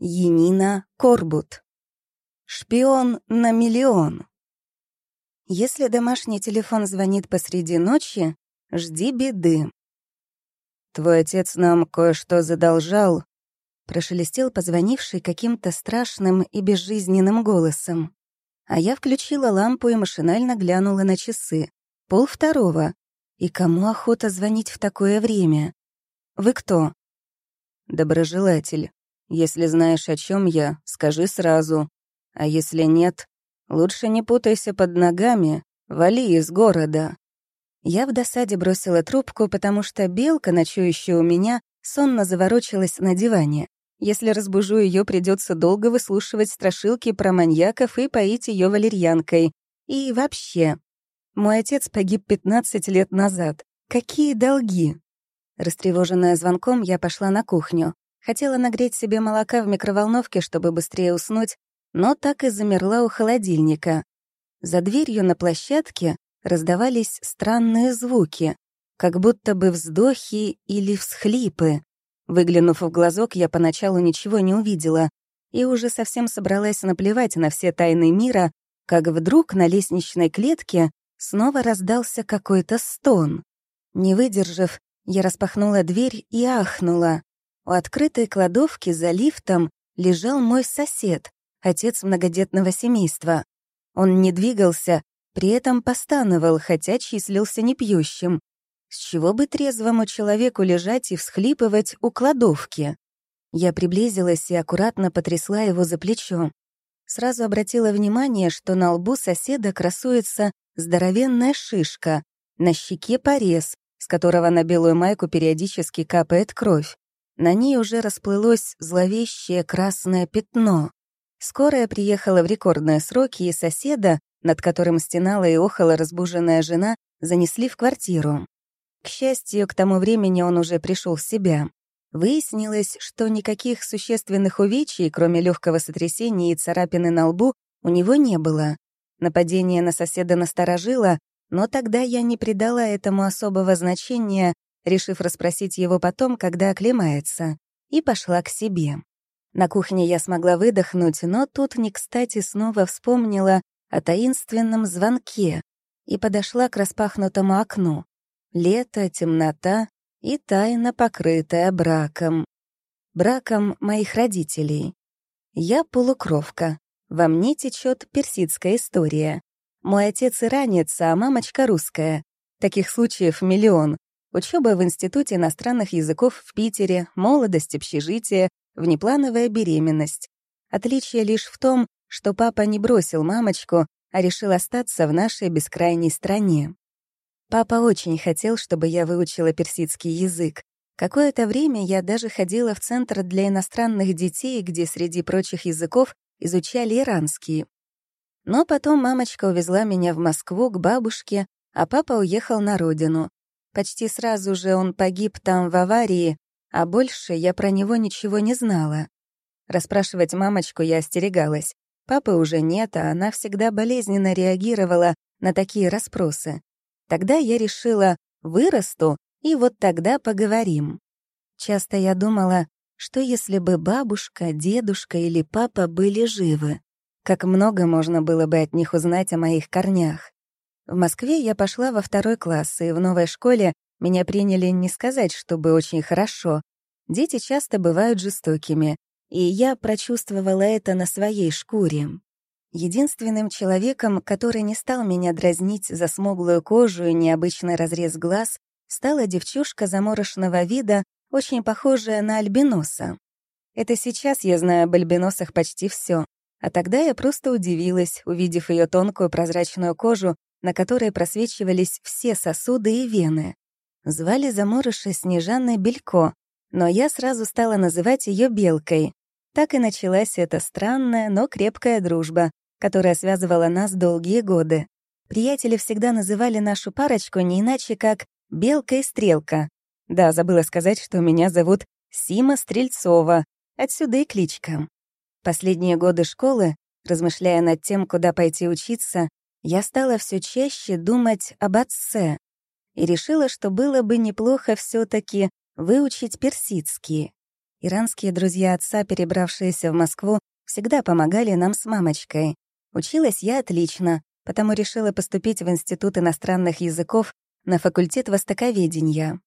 Енина Корбут. Шпион на миллион. Если домашний телефон звонит посреди ночи, жди беды. «Твой отец нам кое-что задолжал», — прошелестел позвонивший каким-то страшным и безжизненным голосом. А я включила лампу и машинально глянула на часы. Пол второго. И кому охота звонить в такое время? «Вы кто?» «Доброжелатель. Если знаешь, о чем я, скажи сразу. А если нет, лучше не путайся под ногами, вали из города». Я в досаде бросила трубку, потому что белка, ночующая у меня, сонно заворочилась на диване. Если разбужу ее, придется долго выслушивать страшилки про маньяков и поить ее валерьянкой. И вообще, мой отец погиб 15 лет назад. Какие долги? Растревоженная звонком, я пошла на кухню. Хотела нагреть себе молока в микроволновке, чтобы быстрее уснуть, но так и замерла у холодильника. За дверью на площадке раздавались странные звуки, как будто бы вздохи или всхлипы. Выглянув в глазок, я поначалу ничего не увидела и уже совсем собралась наплевать на все тайны мира, как вдруг на лестничной клетке снова раздался какой-то стон. Не выдержав, я распахнула дверь и ахнула. У открытой кладовки за лифтом лежал мой сосед, отец многодетного семейства. Он не двигался, при этом постановал, хотя числился непьющим. С чего бы трезвому человеку лежать и всхлипывать у кладовки? Я приблизилась и аккуратно потрясла его за плечо. Сразу обратила внимание, что на лбу соседа красуется здоровенная шишка, на щеке порез, с которого на белую майку периодически капает кровь. На ней уже расплылось зловещее красное пятно. Скорая приехала в рекордные сроки, и соседа, над которым стенала и охала разбуженная жена, занесли в квартиру. К счастью, к тому времени он уже пришел в себя. Выяснилось, что никаких существенных увечий, кроме легкого сотрясения и царапины на лбу, у него не было. Нападение на соседа насторожило, но тогда я не придала этому особого значения, решив расспросить его потом, когда оклемается, и пошла к себе. На кухне я смогла выдохнуть, но тут не кстати снова вспомнила о таинственном звонке и подошла к распахнутому окну. Лето, темнота и тайна, покрытая браком. Браком моих родителей. Я полукровка. Во мне течет персидская история. Мой отец иранец, а мамочка русская. Таких случаев миллион. Учеба в Институте иностранных языков в Питере, молодость, общежитие, внеплановая беременность. Отличие лишь в том, что папа не бросил мамочку, а решил остаться в нашей бескрайней стране. Папа очень хотел, чтобы я выучила персидский язык. Какое-то время я даже ходила в центр для иностранных детей, где среди прочих языков изучали иранский. Но потом мамочка увезла меня в Москву к бабушке, а папа уехал на родину. Почти сразу же он погиб там в аварии, а больше я про него ничего не знала. Расспрашивать мамочку я остерегалась. Папы уже нет, а она всегда болезненно реагировала на такие расспросы. Тогда я решила, вырасту, и вот тогда поговорим. Часто я думала, что если бы бабушка, дедушка или папа были живы, как много можно было бы от них узнать о моих корнях. В Москве я пошла во второй класс, и в новой школе меня приняли не сказать, чтобы очень хорошо. Дети часто бывают жестокими, и я прочувствовала это на своей шкуре. Единственным человеком, который не стал меня дразнить за смуглую кожу и необычный разрез глаз, стала девчушка заморошенного вида, очень похожая на альбиноса. Это сейчас я знаю об альбиносах почти все, а тогда я просто удивилась, увидев ее тонкую прозрачную кожу на которой просвечивались все сосуды и вены. Звали заморыша Снежанной Белько, но я сразу стала называть ее Белкой. Так и началась эта странная, но крепкая дружба, которая связывала нас долгие годы. Приятели всегда называли нашу парочку не иначе, как «Белка и Стрелка». Да, забыла сказать, что меня зовут Сима Стрельцова, отсюда и кличка. Последние годы школы, размышляя над тем, куда пойти учиться, я стала все чаще думать об отце и решила, что было бы неплохо все таки выучить персидский. Иранские друзья отца, перебравшиеся в Москву, всегда помогали нам с мамочкой. Училась я отлично, потому решила поступить в Институт иностранных языков на факультет востоковедения.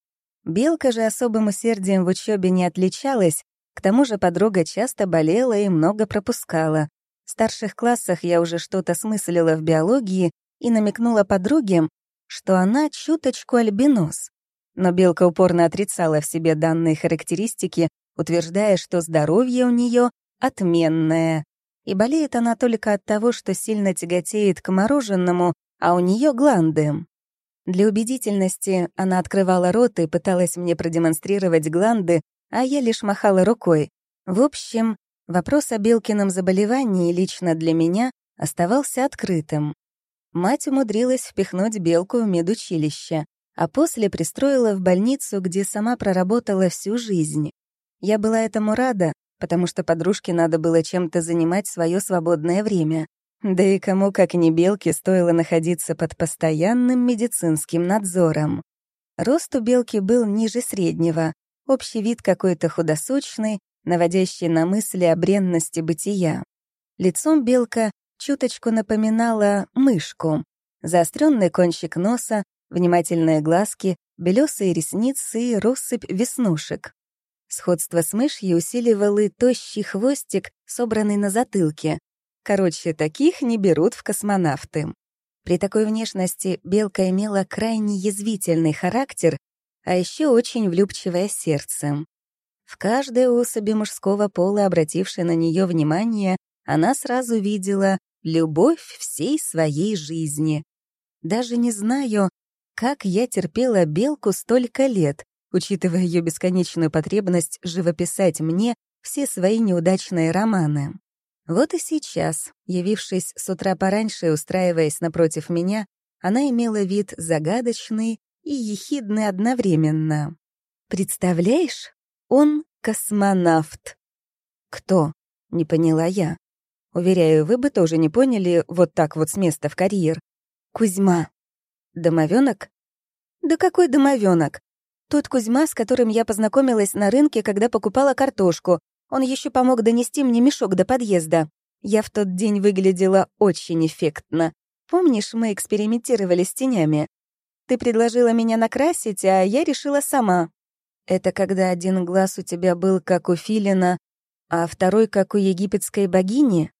Белка же особым усердием в учебе не отличалась, к тому же подруга часто болела и много пропускала. Старших классах я уже что-то смыслила в биологии и намекнула подруге, что она чуточку альбинос. Но Белка упорно отрицала в себе данные характеристики утверждая, что здоровье у нее отменное. И болеет она только от того, что сильно тяготеет к мороженому, а у нее гланды. Для убедительности она открывала рот и пыталась мне продемонстрировать гланды, а я лишь махала рукой. В общем, вопрос о Белкином заболевании лично для меня оставался открытым. Мать умудрилась впихнуть Белку в медучилище, а после пристроила в больницу, где сама проработала всю жизнь. Я была этому рада, потому что подружке надо было чем-то занимать свое свободное время. Да и кому, как не Белке, стоило находиться под постоянным медицинским надзором. Рост у Белки был ниже среднего, общий вид какой-то худосочный, наводящий на мысли о бренности бытия. Лицом Белка чуточку напоминала мышку. Заостренный кончик носа, внимательные глазки, белесые ресницы и россыпь веснушек. Сходство с мышью усиливал и тощий хвостик, собранный на затылке. Короче, таких не берут в космонавты. При такой внешности белка имела крайне язвительный характер, а еще очень влюбчивое сердце. В каждой особи мужского пола, обратившей на нее внимание, она сразу видела любовь всей своей жизни. Даже не знаю, как я терпела белку столько лет, учитывая ее бесконечную потребность живописать мне все свои неудачные романы. Вот и сейчас, явившись с утра пораньше и устраиваясь напротив меня, она имела вид загадочный и ехидный одновременно. «Представляешь, он космонавт». «Кто?» — не поняла я. Уверяю, вы бы тоже не поняли вот так вот с места в карьер. «Кузьма». «Домовенок?» «Да какой домовенок? Тот Кузьма, с которым я познакомилась на рынке, когда покупала картошку. Он еще помог донести мне мешок до подъезда. Я в тот день выглядела очень эффектно. Помнишь, мы экспериментировали с тенями? Ты предложила меня накрасить, а я решила сама. Это когда один глаз у тебя был как у филина, а второй как у египетской богини?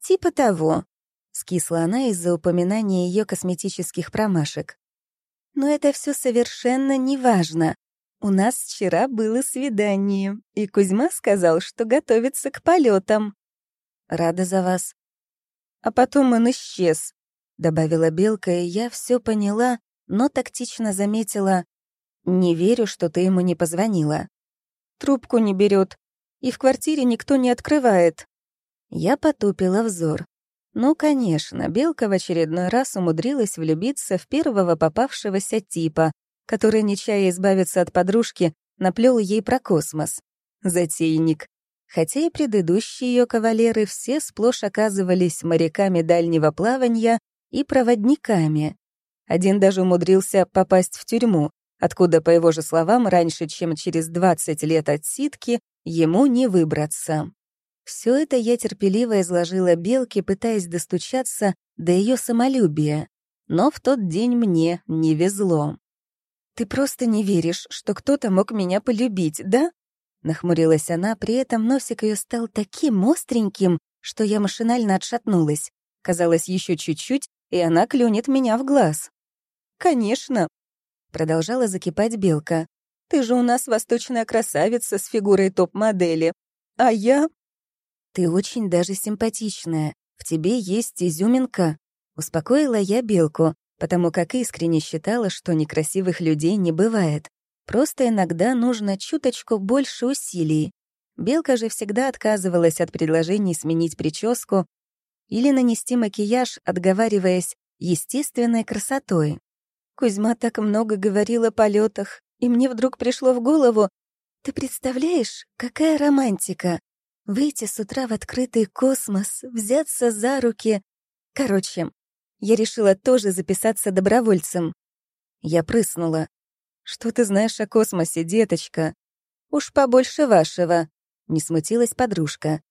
Типа того. Скисла она из-за упоминания ее косметических промашек. Но это все совершенно неважно. У нас вчера было свидание, и Кузьма сказал, что готовится к полетам. Рада за вас. А потом он исчез, добавила Белка, и я все поняла, но тактично заметила. Не верю, что ты ему не позвонила. Трубку не берет, и в квартире никто не открывает. Я потупила взор. Ну, конечно, Белка в очередной раз умудрилась влюбиться в первого попавшегося типа, который, нечая избавиться от подружки, наплел ей про космос. Затейник. Хотя и предыдущие ее кавалеры все сплошь оказывались моряками дальнего плавания и проводниками. Один даже умудрился попасть в тюрьму, откуда, по его же словам, раньше, чем через 20 лет отсидки, ему не выбраться. Все это я терпеливо изложила Белке, пытаясь достучаться до ее самолюбия. Но в тот день мне не везло. «Ты просто не веришь, что кто-то мог меня полюбить, да?» Нахмурилась она, при этом носик ее стал таким остреньким, что я машинально отшатнулась. Казалось, еще чуть-чуть, и она клюнет меня в глаз. «Конечно», — продолжала закипать Белка. «Ты же у нас восточная красавица с фигурой топ-модели. А я «Ты очень даже симпатичная. В тебе есть изюминка», — успокоила я Белку, потому как искренне считала, что некрасивых людей не бывает. Просто иногда нужно чуточку больше усилий. Белка же всегда отказывалась от предложений сменить прическу или нанести макияж, отговариваясь естественной красотой. Кузьма так много говорил о полетах, и мне вдруг пришло в голову, «Ты представляешь, какая романтика! Выйти с утра в открытый космос, взяться за руки. Короче, я решила тоже записаться добровольцем. Я прыснула. «Что ты знаешь о космосе, деточка? Уж побольше вашего», Не смутилась подружка.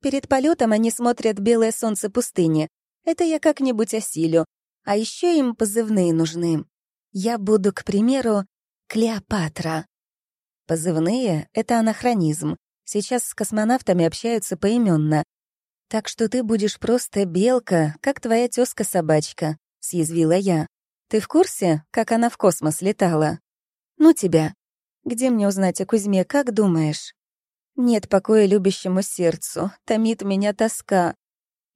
«Перед полетом они смотрят белое солнце пустыни. Это я как-нибудь осилю. А еще им позывные нужны. Я буду, к примеру, Клеопатра». Позывные — это анахронизм. Сейчас с космонавтами общаются поименно. Так что ты будешь просто белка, как твоя тёзка собачка съязвила я. «Ты в курсе, как она в космос летала?» «Ну тебя. Где мне узнать о Кузьме, как думаешь?» «Нет покоя любящему сердцу, томит меня тоска.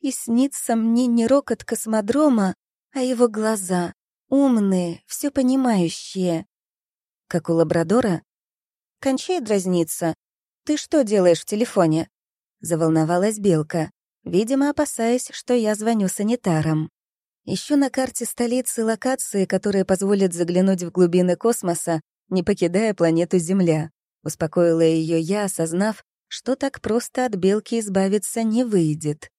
И снится мне не рокот космодрома, а его глаза, умные, все понимающие». «Как у лабрадора?» «Кончай дразниться. Ты что делаешь в телефоне?» Заволновалась Белка, видимо, опасаясь, что я звоню санитарам. Ищу на карте столицы локации, которые позволят заглянуть в глубины космоса, не покидая планету Земля. Успокоила ее я, осознав, что так просто от белки избавиться не выйдет.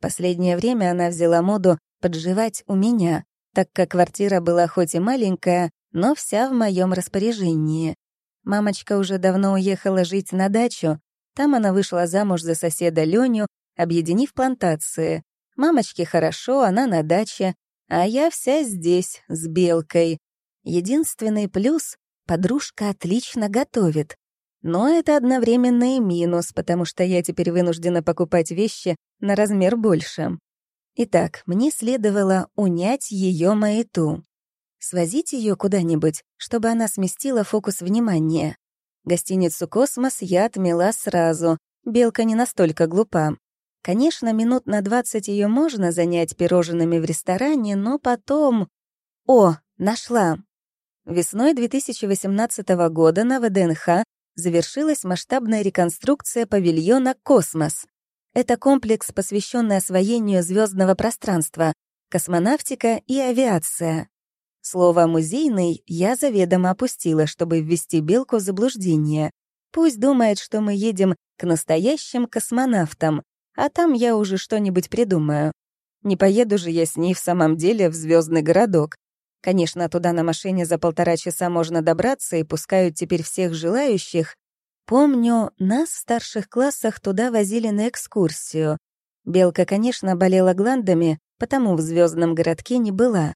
Последнее время она взяла моду подживать у меня, так как квартира была хоть и маленькая, но вся в моем распоряжении. Мамочка уже давно уехала жить на дачу, там она вышла замуж за соседа Леню, объединив плантации. Мамочке хорошо, она на даче, а я вся здесь, с белкой. Единственный плюс — подружка отлично готовит. Но это одновременно и минус, потому что я теперь вынуждена покупать вещи на размер больше. Итак, мне следовало унять ее маяту. Свозить ее куда-нибудь, чтобы она сместила фокус внимания. Гостиницу «Космос» я отмела сразу. Белка не настолько глупа. Конечно, минут на двадцать ее можно занять пирожными в ресторане, но потом... О, нашла! Весной 2018 года на ВДНХ завершилась масштабная реконструкция павильона «Космос». Это комплекс, посвященный освоению звездного пространства, космонавтика и авиация. Слово «музейный» я заведомо опустила, чтобы ввести Белку в заблуждение. Пусть думает, что мы едем к настоящим космонавтам, а там я уже что-нибудь придумаю. Не поеду же я с ней в самом деле в звездный городок. Конечно, туда на машине за полтора часа можно добраться и пускают теперь всех желающих. Помню, нас в старших классах туда возили на экскурсию. Белка, конечно, болела гландами, потому в звездном городке не была.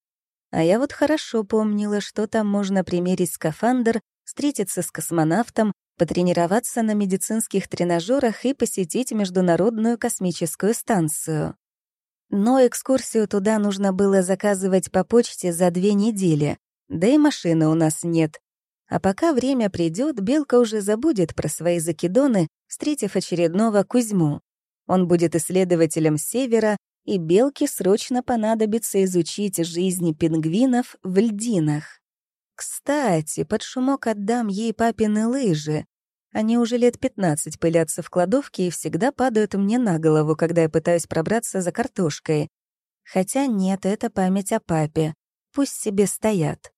А я вот хорошо помнила, что там можно примерить скафандр, встретиться с космонавтом, потренироваться на медицинских тренажерах и посетить Международную космическую станцию. Но экскурсию туда нужно было заказывать по почте за две недели, да и машины у нас нет. А пока время придет, Белка уже забудет про свои закидоны, встретив очередного Кузьму. Он будет исследователем Севера, и Белке срочно понадобится изучить жизнь пингвинов в льдинах. Кстати, под шумок отдам ей папины лыжи. Они уже лет 15 пылятся в кладовке и всегда падают мне на голову, когда я пытаюсь пробраться за картошкой. Хотя нет, это память о папе. Пусть себе стоят.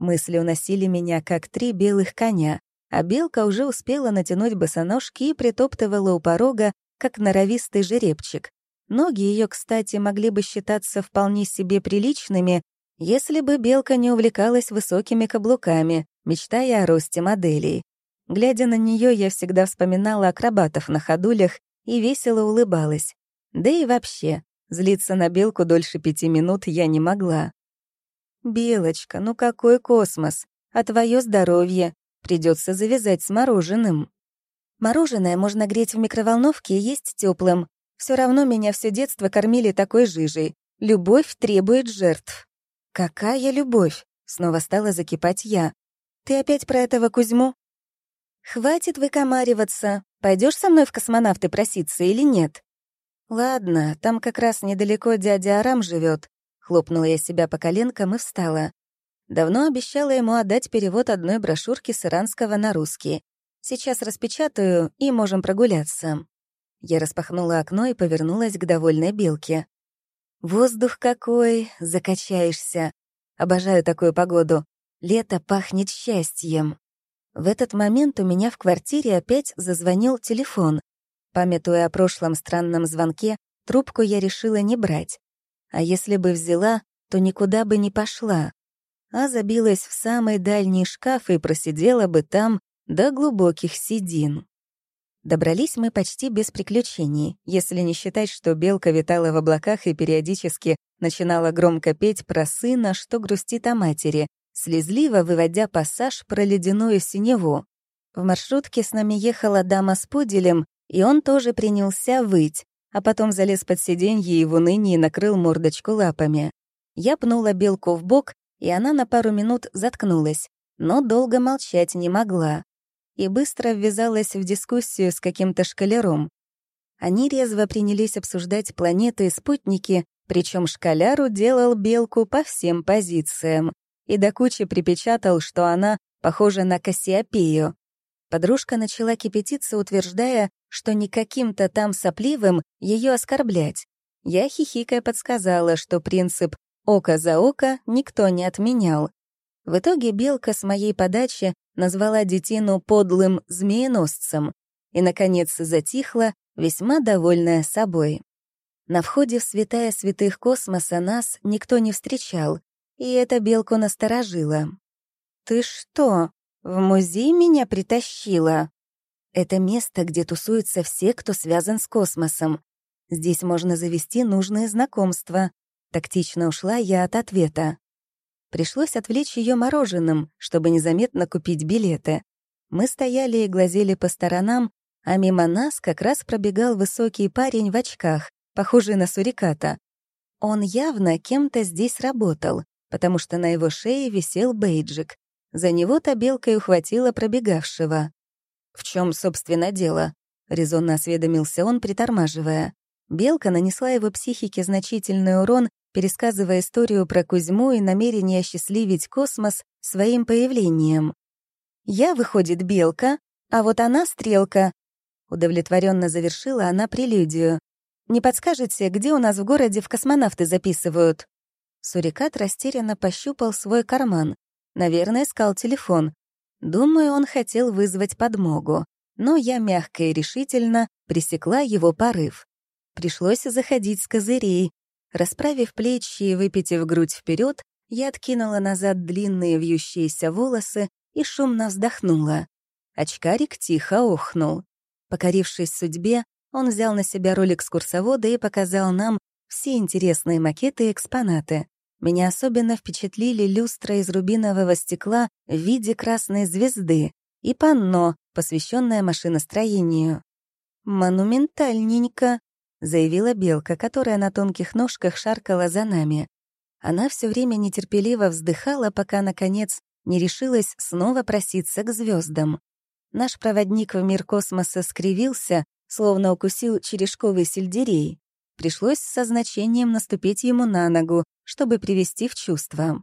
Мысли уносили меня, как три белых коня, а белка уже успела натянуть босоножки и притоптывала у порога, как норовистый жеребчик. Ноги ее, кстати, могли бы считаться вполне себе приличными, если бы белка не увлекалась высокими каблуками, мечтая о росте моделей. Глядя на нее, я всегда вспоминала акробатов на ходулях и весело улыбалась. Да и вообще, злиться на белку дольше пяти минут я не могла. «Белочка, ну какой космос? А твое здоровье? Придется завязать с мороженым». Мороженое можно греть в микроволновке и есть теплым. Все равно меня все детство кормили такой жижей. Любовь требует жертв. «Какая любовь?» — снова стала закипать я. «Ты опять про этого Кузьму?» «Хватит выкомариваться. Пойдешь со мной в космонавты проситься или нет?» «Ладно, там как раз недалеко дядя Арам живет. Хлопнула я себя по коленкам и встала. Давно обещала ему отдать перевод одной брошюрки с иранского на русский. Сейчас распечатаю, и можем прогуляться. Я распахнула окно и повернулась к довольной белке. Воздух какой, закачаешься. Обожаю такую погоду. Лето пахнет счастьем. В этот момент у меня в квартире опять зазвонил телефон. Памятуя о прошлом странном звонке, трубку я решила не брать. А если бы взяла, то никуда бы не пошла. А забилась в самый дальний шкаф и просидела бы там до глубоких седин. Добрались мы почти без приключений, если не считать, что белка витала в облаках и периодически начинала громко петь про сына, что грустит о матери, слезливо выводя пассаж про ледяную синеву. В маршрутке с нами ехала дама с пуделем, и он тоже принялся выть, а потом залез под сиденье и в унынии накрыл мордочку лапами. Я пнула белку в бок, и она на пару минут заткнулась, но долго молчать не могла и быстро ввязалась в дискуссию с каким-то шкалером. Они резво принялись обсуждать планеты и спутники, причем шкаляру делал белку по всем позициям и до кучи припечатал, что она похожа на Кассиопею. Подружка начала кипятиться, утверждая, что не каким-то там сопливым ее оскорблять. Я хихикая подсказала, что принцип «око за око» никто не отменял. В итоге белка с моей подачи назвала детину подлым змееносцем и, наконец, затихла, весьма довольная собой. На входе в святая святых космоса нас никто не встречал, и эта белку насторожила. «Ты что, в музей меня притащила?» Это место, где тусуются все, кто связан с космосом. Здесь можно завести нужные знакомства. Тактично ушла я от ответа. Пришлось отвлечь ее мороженым, чтобы незаметно купить билеты. Мы стояли и глазели по сторонам, а мимо нас как раз пробегал высокий парень в очках, похожий на суриката. Он явно кем-то здесь работал, потому что на его шее висел бейджик. За него-то белка и ухватила пробегавшего. «В чем, собственно, дело?» — резонно осведомился он, притормаживая. Белка нанесла его психике значительный урон пересказывая историю про Кузьму и намерение осчастливить космос своим появлением. «Я, выходит, белка, а вот она стрелка», — удовлетворенно завершила она прелюдию. «Не подскажете, где у нас в городе в космонавты записывают?» Сурикат растерянно пощупал свой карман. Наверное, искал телефон. Думаю, он хотел вызвать подмогу. Но я мягко и решительно пресекла его порыв. Пришлось заходить с козырей, Расправив плечи и выпитив грудь вперед, я откинула назад длинные вьющиеся волосы и шумно вздохнула. Очкарик тихо охнул. Покорившись судьбе, он взял на себя роль экскурсовода и показал нам все интересные макеты и экспонаты. Меня особенно впечатлили люстра из рубинового стекла в виде красной звезды и панно, посвященное машиностроению. «Монументальненько», — заявила белка, которая на тонких ножках шаркала за нами. Она все время нетерпеливо вздыхала, пока, наконец, не решилась снова проситься к звездам. Наш проводник в мир космоса скривился, словно укусил черешковый сельдерей. Пришлось со значением наступить ему на ногу, чтобы привести в чувство.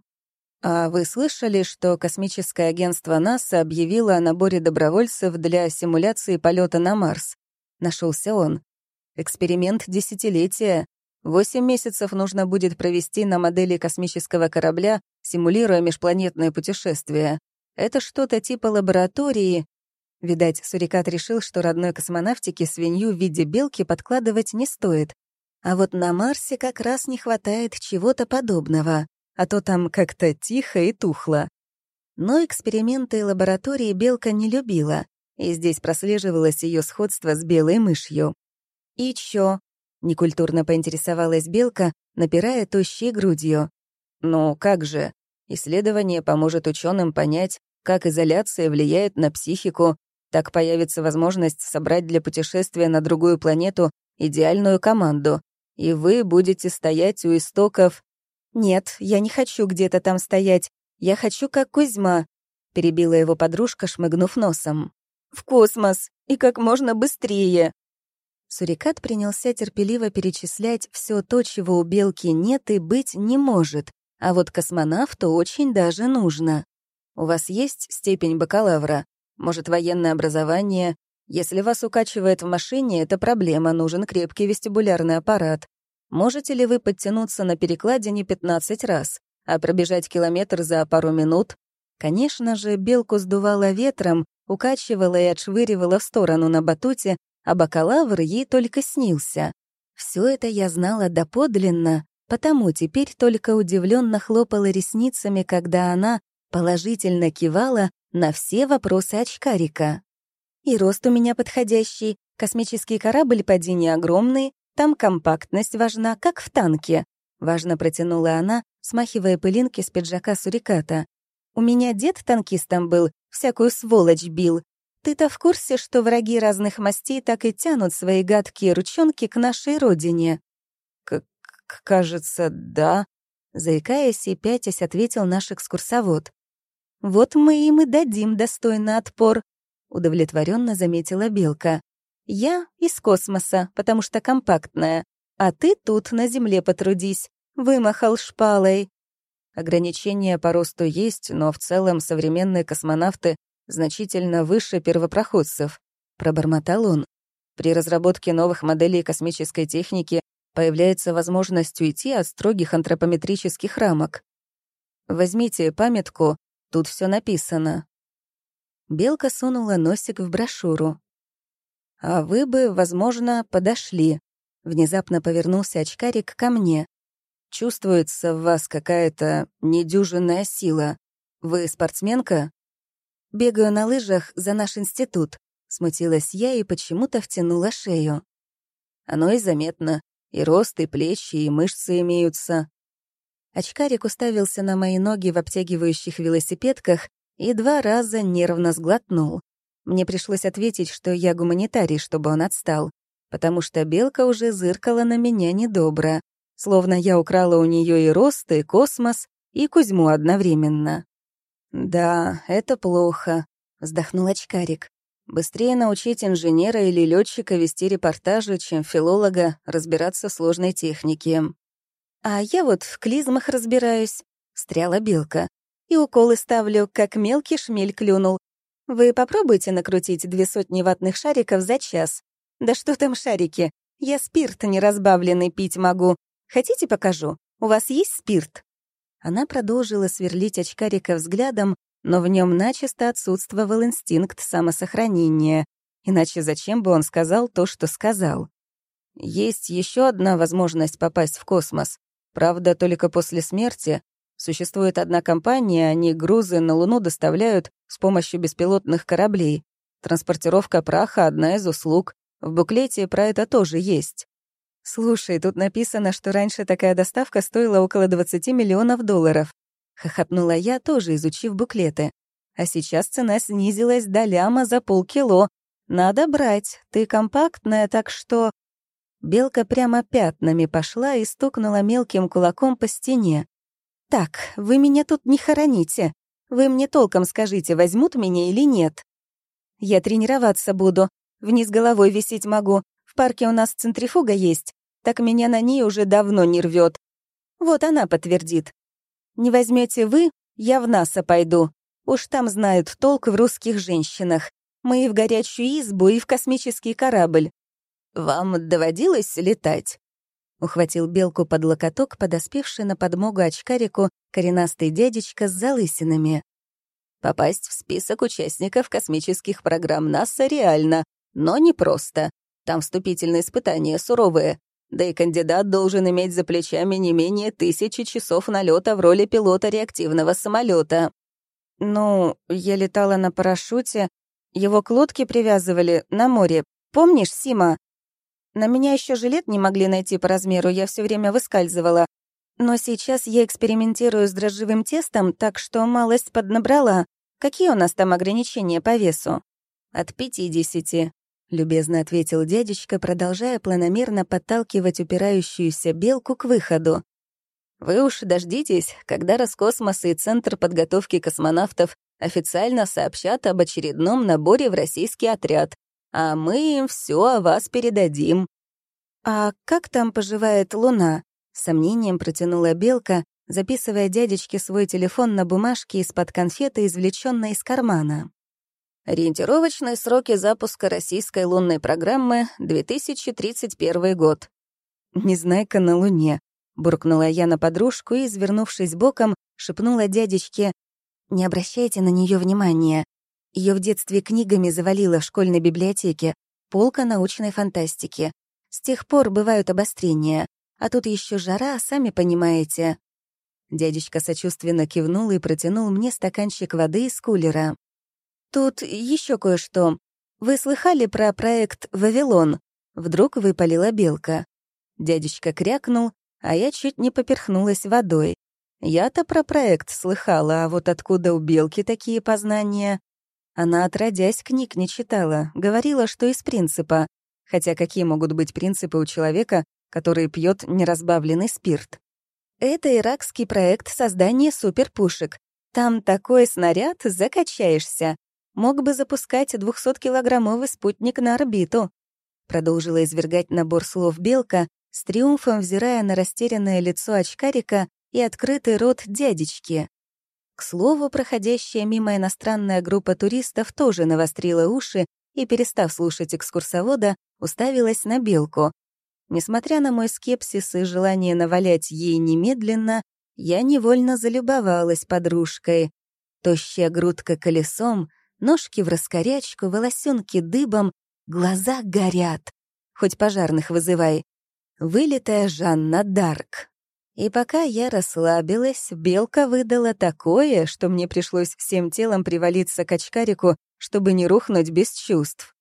«А вы слышали, что космическое агентство НАСА объявило о наборе добровольцев для симуляции полета на Марс?» Нашелся он. Эксперимент десятилетия. Восемь месяцев нужно будет провести на модели космического корабля, симулируя межпланетное путешествие. Это что-то типа лаборатории. Видать, Сурикат решил, что родной космонавтике свинью в виде белки подкладывать не стоит. А вот на Марсе как раз не хватает чего-то подобного, а то там как-то тихо и тухло. Но эксперименты и лаборатории белка не любила, и здесь прослеживалось ее сходство с белой мышью. «И чё?» — некультурно поинтересовалась Белка, напирая тощей грудью. «Ну, как же? Исследование поможет ученым понять, как изоляция влияет на психику, так появится возможность собрать для путешествия на другую планету идеальную команду, и вы будете стоять у истоков...» «Нет, я не хочу где-то там стоять. Я хочу, как Кузьма», — перебила его подружка, шмыгнув носом. «В космос! И как можно быстрее!» Сурикат принялся терпеливо перечислять все то, чего у белки нет и быть не может, а вот космонавту очень даже нужно. У вас есть степень бакалавра? Может, военное образование? Если вас укачивает в машине, это проблема, нужен крепкий вестибулярный аппарат. Можете ли вы подтянуться на перекладине 15 раз, а пробежать километр за пару минут? Конечно же, белку сдувало ветром, укачивала и отшвыривала в сторону на батуте, а бакалавр ей только снился. Все это я знала доподлинно, потому теперь только удивленно хлопала ресницами, когда она положительно кивала на все вопросы очкарика. И рост у меня подходящий, космический корабль падения огромный, там компактность важна, как в танке. Важно протянула она, смахивая пылинки с пиджака суриката. У меня дед танкистом был, всякую сволочь бил. Ты-то в курсе, что враги разных мастей так и тянут свои гадкие ручонки к нашей родине? К кажется, да, заикаясь и пятясь, ответил наш экскурсовод. Вот мы им и дадим достойный отпор, удовлетворенно заметила Белка. Я из космоса, потому что компактная, а ты тут на Земле потрудись, вымахал шпалой. Ограничения по росту есть, но в целом современные космонавты значительно выше первопроходцев, пробормотал он. При разработке новых моделей космической техники появляется возможность уйти от строгих антропометрических рамок. Возьмите памятку, тут все написано. Белка сунула носик в брошюру. «А вы бы, возможно, подошли». Внезапно повернулся очкарик ко мне. «Чувствуется в вас какая-то недюжинная сила. Вы спортсменка?» «Бегаю на лыжах за наш институт», — смутилась я и почему-то втянула шею. «Оно и заметно. И рост, и плечи, и мышцы имеются». Очкарик уставился на мои ноги в обтягивающих велосипедках и два раза нервно сглотнул. Мне пришлось ответить, что я гуманитарий, чтобы он отстал, потому что белка уже зыркала на меня недобро, словно я украла у нее и рост, и космос, и Кузьму одновременно. «Да, это плохо», — вздохнул очкарик. «Быстрее научить инженера или летчика вести репортажи, чем филолога разбираться в сложной технике». «А я вот в клизмах разбираюсь», — встряла белка. «И уколы ставлю, как мелкий шмель клюнул, вы попробуйте накрутить две сотни ватных шариков за час. Да что там шарики? Я спирт неразбавленный пить могу. Хотите, покажу? У вас есть спирт?» Она продолжила сверлить очкарика взглядом, но в нем начисто отсутствовал инстинкт самосохранения. Иначе зачем бы он сказал то, что сказал? Есть еще одна возможность попасть в космос. Правда, только после смерти, Существует одна компания, они грузы на Луну доставляют с помощью беспилотных кораблей. Транспортировка праха — одна из услуг. В буклете про это тоже есть. «Слушай, тут написано, что раньше такая доставка стоила около 20 миллионов долларов». Хохотнула я, тоже изучив буклеты. А сейчас цена снизилась до ляма за полкило. Надо брать, ты компактная, так что... Белка прямо пятнами пошла и стукнула мелким кулаком по стене. «Так, вы меня тут не хороните. Вы мне толком скажите, возьмут меня или нет. Я тренироваться буду, вниз головой висеть могу. В парке у нас центрифуга есть, так меня на ней уже давно не рвет. Вот она подтвердит. Не возьмете вы, я в НАСА пойду. Уж там знают толк в русских женщинах. Мы и в горячую избу, и в космический корабль. Вам доводилось летать? Ухватил белку под локоток, подоспевший на подмогу очкарику коренастый дядечка с залысинами. Попасть в список участников космических программ НАСА реально, но не просто. Там вступительные испытания суровые. Да и кандидат должен иметь за плечами не менее тысячи часов налета в роли пилота реактивного самолета. «Ну, я летала на парашюте. Его к лодке привязывали на море. Помнишь, Сима?» На меня еще жилет не могли найти по размеру, я все время выскальзывала. Но сейчас я экспериментирую с дрожжевым тестом, так что малость поднабрала. Какие у нас там ограничения по весу? От пятидесяти, любезно ответил дядечка, продолжая планомерно подталкивать упирающуюся белку к выходу. Вы уж дождитесь, когда Роскосмос и Центр подготовки космонавтов официально сообщат об очередном наборе в российский отряд, а мы им все о вас передадим». «А как там поживает Луна?» — сомнением протянула Белка, записывая дядечке свой телефон на бумажке из-под конфеты, извлеченной из кармана. Ориентировочные сроки запуска российской лунной программы — 2031 год. «Незнайка на Луне», — буркнула я на подружку и, извернувшись боком, шепнула дядечке, «Не обращайте на нее внимания. Ее в детстве книгами завалило в школьной библиотеке, полка научной фантастики. С тех пор бывают обострения, а тут еще жара, сами понимаете. Дядечка сочувственно кивнул и протянул мне стаканчик воды из кулера. «Тут еще кое-что. вы слыхали про проект «Вавилон»?» Вдруг выпалила белка. Дядечка крякнул, а я чуть не поперхнулась водой. Я-то про проект слыхала, а вот откуда у белки такие познания? Она, отродясь, книг не читала, говорила, что из принципа. Хотя какие могут быть принципы у человека, который пьет неразбавленный спирт? Это иракский проект создания суперпушек. Там такой снаряд, закачаешься. Мог бы запускать 200-килограммовый спутник на орбиту. Продолжила извергать набор слов Белка, с триумфом взирая на растерянное лицо очкарика и открытый рот дядечки. К слову, проходящая мимо иностранная группа туристов тоже навострила уши и, перестав слушать экскурсовода, уставилась на Белку. Несмотря на мой скепсис и желание навалять ей немедленно, я невольно залюбовалась подружкой. Тощая грудка колесом, ножки в раскорячку, волосенки дыбом, Глаза горят. Хоть пожарных вызывай. Вылитая Жанна Дарк. И пока я расслабилась, белка выдала такое, что мне пришлось всем телом привалиться к очкарику, чтобы не рухнуть без чувств.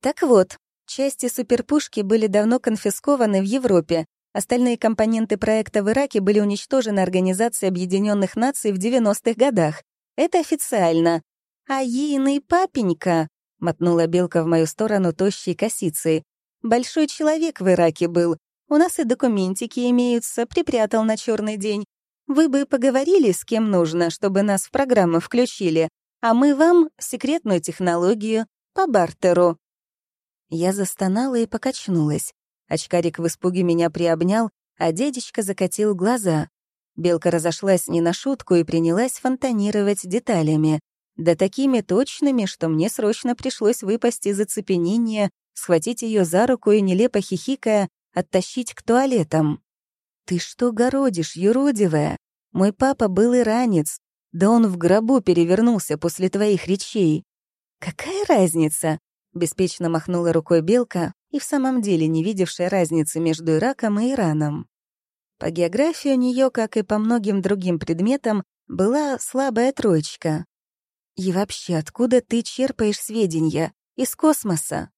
Так вот, части суперпушки были давно конфискованы в Европе, остальные компоненты проекта в Ираке были уничтожены Организацией Объединенных Наций в 90-х годах. Это официально. А ейный папенька мотнула белка в мою сторону тощей косицей. «Большой человек в Ираке был. У нас и документики имеются, припрятал на черный день. Вы бы поговорили с кем нужно, чтобы нас в программу включили, а мы вам секретную технологию по бартеру». Я застонала и покачнулась. Очкарик в испуге меня приобнял, а дедечка закатил глаза. Белка разошлась не на шутку и принялась фонтанировать деталями да такими точными, что мне срочно пришлось выпасть из оцепенения, схватить ее за руку и, нелепо хихикая, оттащить к туалетам. «Ты что городишь, юродивая? Мой папа был иранец, да он в гробу перевернулся после твоих речей». «Какая разница?» — беспечно махнула рукой Белка и в самом деле не видевшая разницы между Ираком и Ираном. По географии у нее, как и по многим другим предметам, была слабая троечка. И вообще, откуда ты черпаешь сведения? Из космоса.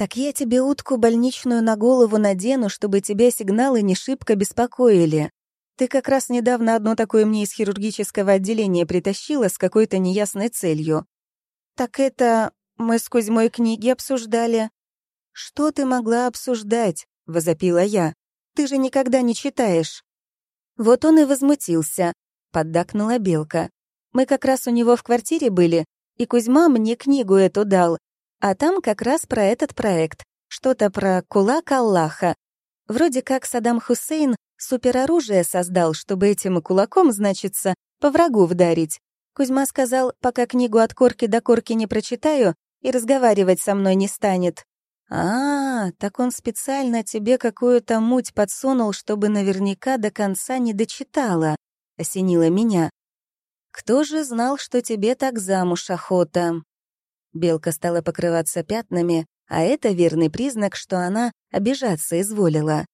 Так я тебе утку больничную на голову надену, чтобы тебя сигналы не шибко беспокоили. Ты как раз недавно одно такое мне из хирургического отделения притащила с какой-то неясной целью. Так это мы с Кузьмой книги обсуждали. Что ты могла обсуждать? возопила я. Ты же никогда не читаешь. Вот он и возмутился, поддакнула Белка. Мы как раз у него в квартире были, и Кузьма мне книгу эту дал. А там как раз про этот проект. Что-то про кулак Аллаха. Вроде как Саддам Хусейн супероружие создал, чтобы этим кулаком, значится, по врагу вдарить. Кузьма сказал, пока книгу от корки до корки не прочитаю, и разговаривать со мной не станет. «А, так он специально тебе какую-то муть подсунул, чтобы наверняка до конца не дочитала», — осенила меня. «Кто же знал, что тебе так замуж охота?» Белка стала покрываться пятнами, а это верный признак, что она обижаться изволила.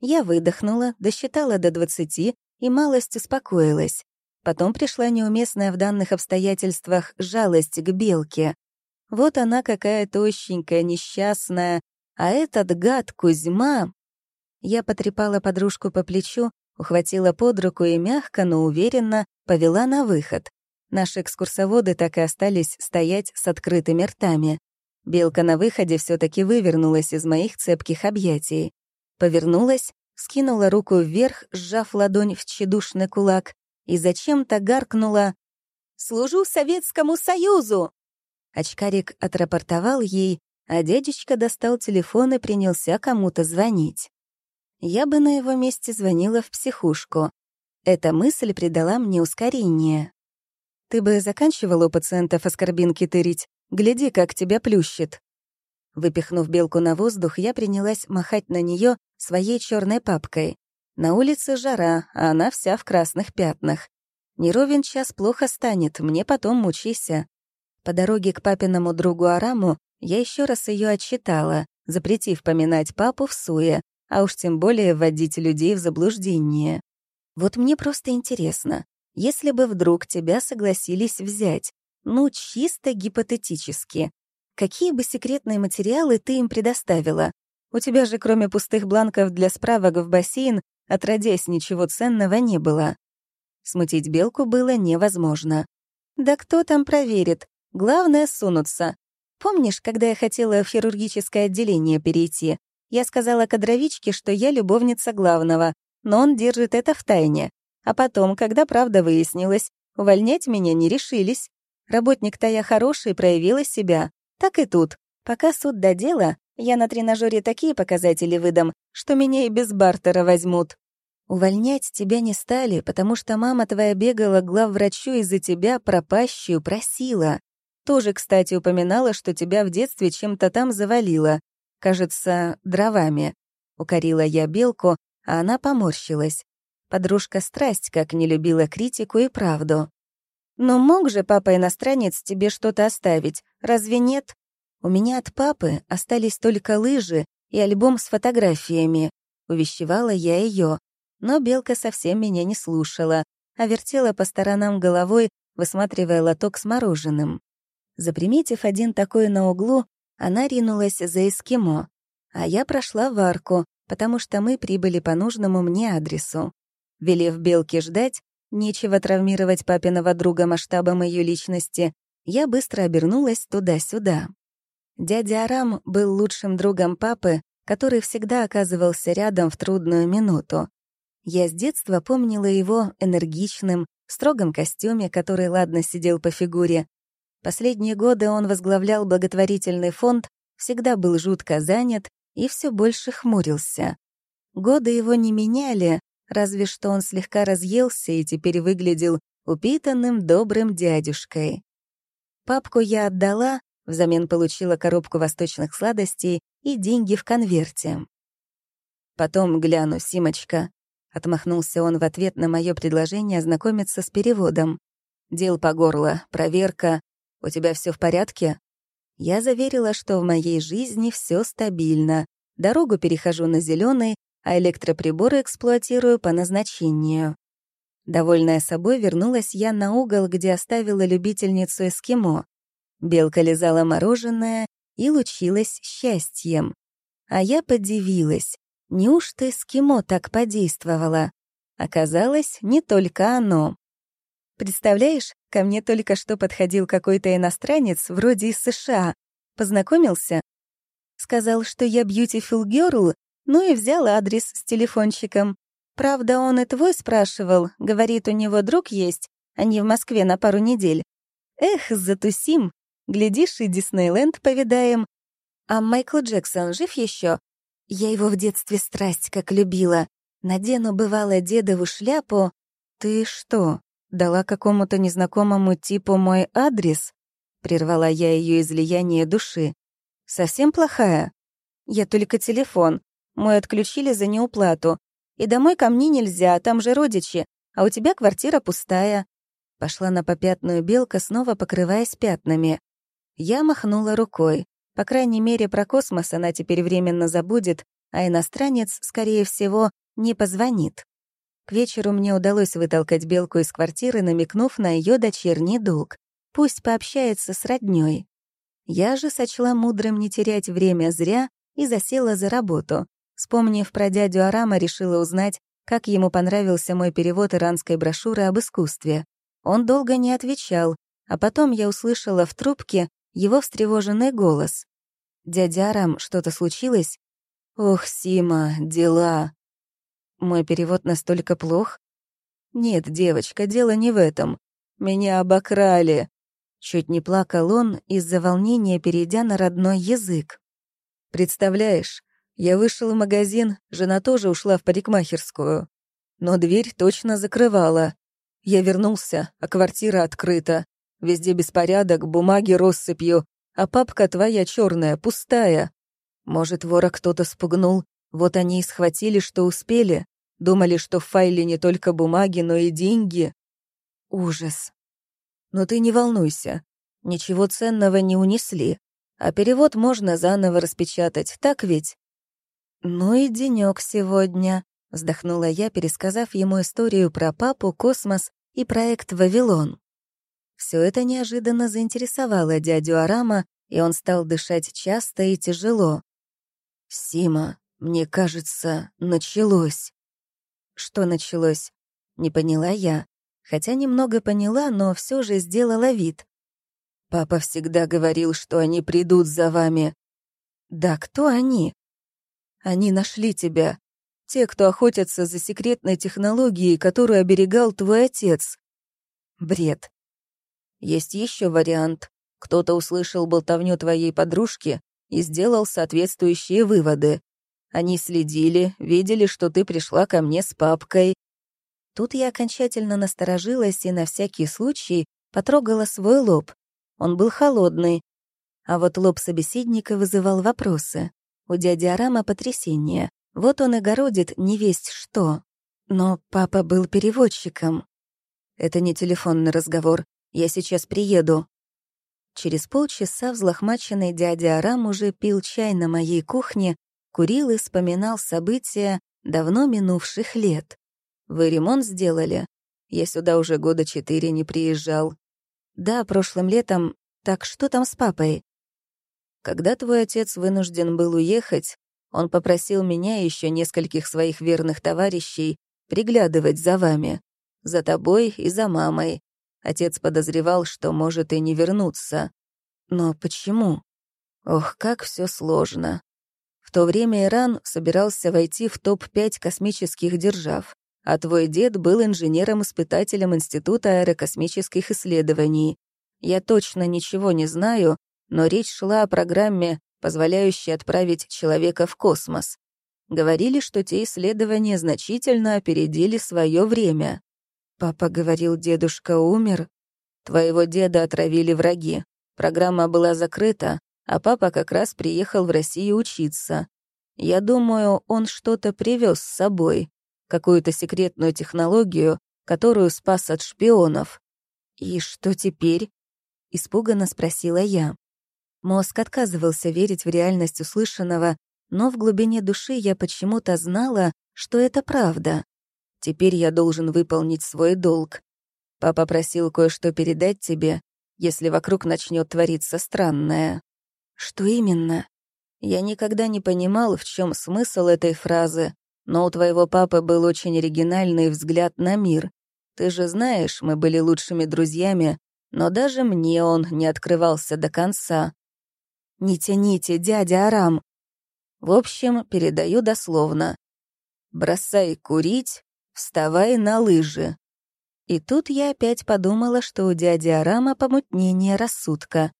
Я выдохнула, досчитала до двадцати и малость успокоилась. Потом пришла неуместная в данных обстоятельствах жалость к Белке. Вот она какая тощенькая, несчастная, а этот гад Кузьма... Я потрепала подружку по плечу, ухватила под руку и мягко, но уверенно повела на выход. Наши экскурсоводы так и остались стоять с открытыми ртами. Белка на выходе все таки вывернулась из моих цепких объятий. Повернулась, скинула руку вверх, сжав ладонь в тщедушный кулак, и зачем-то гаркнула «Служу Советскому Союзу!» Очкарик отрапортовал ей, а дядечка достал телефон и принялся кому-то звонить. Я бы на его месте звонила в психушку. Эта мысль придала мне ускорение. «Ты бы заканчивала у пациентов аскорбинки тырить? Гляди, как тебя плющит». Выпихнув белку на воздух, я принялась махать на нее своей черной папкой. На улице жара, а она вся в красных пятнах. Не ровен час плохо станет, мне потом мучися. По дороге к папиному другу Араму я еще раз ее отчитала, запретив поминать папу в суе, а уж тем более вводить людей в заблуждение. Вот мне просто интересно, если бы вдруг тебя согласились взять, ну, чисто гипотетически, какие бы секретные материалы ты им предоставила? У тебя же кроме пустых бланков для справок в бассейн, отродясь, ничего ценного не было. Смутить белку было невозможно. Да кто там проверит? Главное — сунуться. Помнишь, когда я хотела в хирургическое отделение перейти? Я сказала кадровичке, что я любовница главного, но он держит это в тайне. А потом, когда правда выяснилась, увольнять меня не решились. Работник-то я хороший, проявила себя. Так и тут. Пока суд до дела, я на тренажере такие показатели выдам, что меня и без бартера возьмут. Увольнять тебя не стали, потому что мама твоя бегала к главврачу из-за тебя пропащую просила. Тоже, кстати, упоминала, что тебя в детстве чем-то там завалило. Кажется, дровами. Укорила я белку, а она поморщилась. Подружка страсть как не любила критику и правду. «Но мог же папа-иностранец тебе что-то оставить, разве нет?» У меня от папы остались только лыжи и альбом с фотографиями. Увещевала я ее, но белка совсем меня не слушала, а вертела по сторонам головой, высматривая лоток с мороженым. Заприметив один такой на углу, она ринулась за эскимо, а я прошла в арку, потому что мы прибыли по нужному мне адресу. Велев белке ждать, нечего травмировать папиного друга масштабом ее личности, я быстро обернулась туда-сюда. Дядя Арам был лучшим другом папы, который всегда оказывался рядом в трудную минуту. Я с детства помнила его энергичным, в строгом костюме, который ладно сидел по фигуре. Последние годы он возглавлял благотворительный фонд, всегда был жутко занят и все больше хмурился. Годы его не меняли, разве что он слегка разъелся и теперь выглядел упитанным добрым дядюшкой. Папку я отдала, Взамен получила коробку восточных сладостей и деньги в конверте. «Потом гляну, Симочка», — отмахнулся он в ответ на мое предложение ознакомиться с переводом. «Дел по горло, проверка. У тебя все в порядке?» Я заверила, что в моей жизни все стабильно. Дорогу перехожу на зеленый, а электроприборы эксплуатирую по назначению. Довольная собой, вернулась я на угол, где оставила любительницу эскимо. Белка лизала мороженое и лучилась счастьем. А я подивилась, неужто эскимо так подействовало? Оказалось, не только оно. Представляешь, ко мне только что подходил какой-то иностранец, вроде из США. Познакомился? Сказал, что я beautiful girl, ну и взял адрес с телефончиком. Правда, он и твой спрашивал, говорит, у него друг есть, они в Москве на пару недель. Эх, затусим, Глядишь, и Диснейленд повидаем. А Майкл Джексон жив еще? Я его в детстве страсть как любила. Надену, бывало, дедову шляпу. Ты что, дала какому-то незнакомому типу мой адрес? Прервала я ее излияние души. Совсем плохая? Я только телефон. Мой отключили за неуплату. И домой ко мне нельзя, там же родичи, а у тебя квартира пустая. Пошла на попятную белка, снова покрываясь пятнами. Я махнула рукой. По крайней мере, про космос она теперь временно забудет, а иностранец, скорее всего, не позвонит. К вечеру мне удалось вытолкать Белку из квартиры, намекнув на ее дочерний долг. Пусть пообщается с роднёй. Я же сочла мудрым не терять время зря и засела за работу. Вспомнив про дядю Арама, решила узнать, как ему понравился мой перевод иранской брошюры об искусстве. Он долго не отвечал, а потом я услышала в трубке его встревоженный голос. «Дядя Арам, что-то случилось?» «Ох, Сима, дела!» «Мой перевод настолько плох?» «Нет, девочка, дело не в этом. Меня обокрали!» Чуть не плакал он из-за волнения, перейдя на родной язык. «Представляешь, я вышел в магазин, жена тоже ушла в парикмахерскую. Но дверь точно закрывала. Я вернулся, а квартира открыта. Везде беспорядок, бумаги россыпью, а папка твоя черная, пустая. Может, вора кто-то спугнул, вот они и схватили, что успели. Думали, что в файле не только бумаги, но и деньги. Ужас. Но ты не волнуйся. Ничего ценного не унесли. А перевод можно заново распечатать, так ведь? Ну и денёк сегодня, вздохнула я, пересказав ему историю про папу, космос и проект «Вавилон». Все это неожиданно заинтересовало дядю Арама, и он стал дышать часто и тяжело. «Сима, мне кажется, началось». «Что началось?» Не поняла я, хотя немного поняла, но все же сделала вид. «Папа всегда говорил, что они придут за вами». «Да кто они?» «Они нашли тебя. Те, кто охотятся за секретной технологией, которую оберегал твой отец». Бред. Есть еще вариант. Кто-то услышал болтовню твоей подружки и сделал соответствующие выводы. Они следили, видели, что ты пришла ко мне с папкой. Тут я окончательно насторожилась и на всякий случай потрогала свой лоб. Он был холодный. А вот лоб собеседника вызывал вопросы. У дяди Арама потрясение. Вот он и городит невесть что. Но папа был переводчиком. Это не телефонный разговор. Я сейчас приеду. Через полчаса взлохмаченный дядя Арам уже пил чай на моей кухне, курил и вспоминал события давно минувших лет. Вы ремонт сделали? Я сюда уже года четыре не приезжал. Да, прошлым летом. Так что там с папой? Когда твой отец вынужден был уехать, он попросил меня и еще нескольких своих верных товарищей приглядывать за вами, за тобой и за мамой, Отец подозревал, что может и не вернуться. Но почему? Ох, как все сложно. В то время Иран собирался войти в топ-5 космических держав, а твой дед был инженером-испытателем Института аэрокосмических исследований. Я точно ничего не знаю, но речь шла о программе, позволяющей отправить человека в космос. Говорили, что те исследования значительно опередили свое время. Папа говорил, дедушка умер. Твоего деда отравили враги. Программа была закрыта, а папа как раз приехал в Россию учиться. Я думаю, он что-то привез с собой, какую-то секретную технологию, которую спас от шпионов. «И что теперь?» — испуганно спросила я. Мозг отказывался верить в реальность услышанного, но в глубине души я почему-то знала, что это правда. Теперь я должен выполнить свой долг. Папа просил кое-что передать тебе, если вокруг начнет твориться странное. Что именно? Я никогда не понимал, в чем смысл этой фразы, но у твоего папы был очень оригинальный взгляд на мир. Ты же знаешь, мы были лучшими друзьями, но даже мне он не открывался до конца. «Не тяните, дядя Арам!» В общем, передаю дословно. «Бросай курить, вставай на лыжи». И тут я опять подумала, что у дяди Арама помутнение рассудка.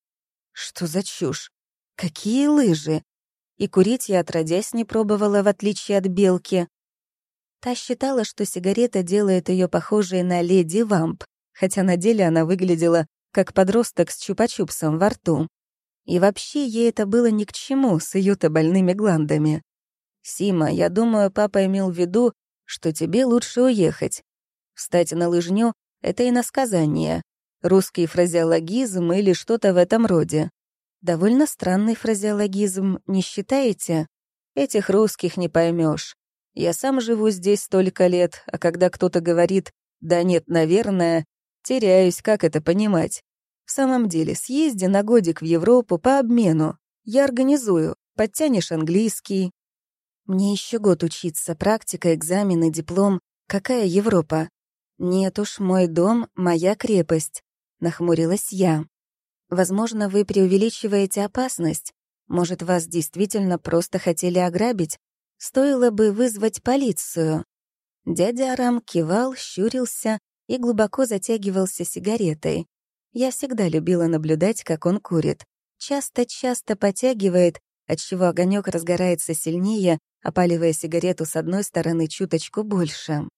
Что за чушь? Какие лыжи? И курить я отродясь не пробовала, в отличие от белки. Та считала, что сигарета делает ее похожей на леди Вамп, хотя на деле она выглядела как подросток с чупа-чупсом во рту. И вообще ей это было ни к чему с ее-то больными гландами. «Сима, я думаю, папа имел в виду, что тебе лучше уехать. Встать на лыжню — это иносказание, русский фразеологизм или что-то в этом роде. Довольно странный фразеологизм, не считаете? Этих русских не поймешь. Я сам живу здесь столько лет, а когда кто-то говорит «да нет, наверное», теряюсь, как это понимать. В самом деле, съезди на годик в Европу по обмену. Я организую, подтянешь английский, мне еще год учиться, практика, экзамены, диплом. Какая Европа? Нет уж, мой дом — моя крепость, нахмурилась я. Возможно, вы преувеличиваете опасность. Может, вас действительно просто хотели ограбить? Стоило бы вызвать полицию. Дядя Арам кивал, щурился и глубоко затягивался сигаретой. Я всегда любила наблюдать, как он курит. Часто-часто потягивает, отчего огонек разгорается сильнее, опаливая сигарету с одной стороны чуточку больше.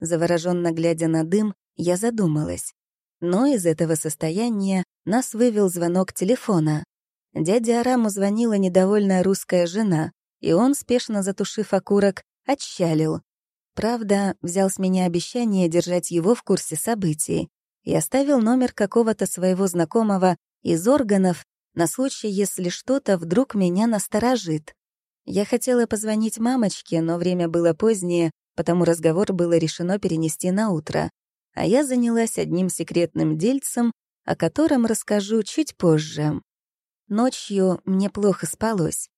Завороженно глядя на дым, я задумалась. Но из этого состояния нас вывел звонок телефона. Дяде Араму звонила недовольная русская жена, и он, спешно затушив окурок, отчалил. Правда, взял с меня обещание держать его в курсе событий и оставил номер какого-то своего знакомого из органов на случай, если что-то вдруг меня насторожит. Я хотела позвонить мамочке, но время было позднее, потому разговор было решено перенести на утро. А я занялась одним секретным дельцем, о котором расскажу чуть позже. Ночью мне плохо спалось.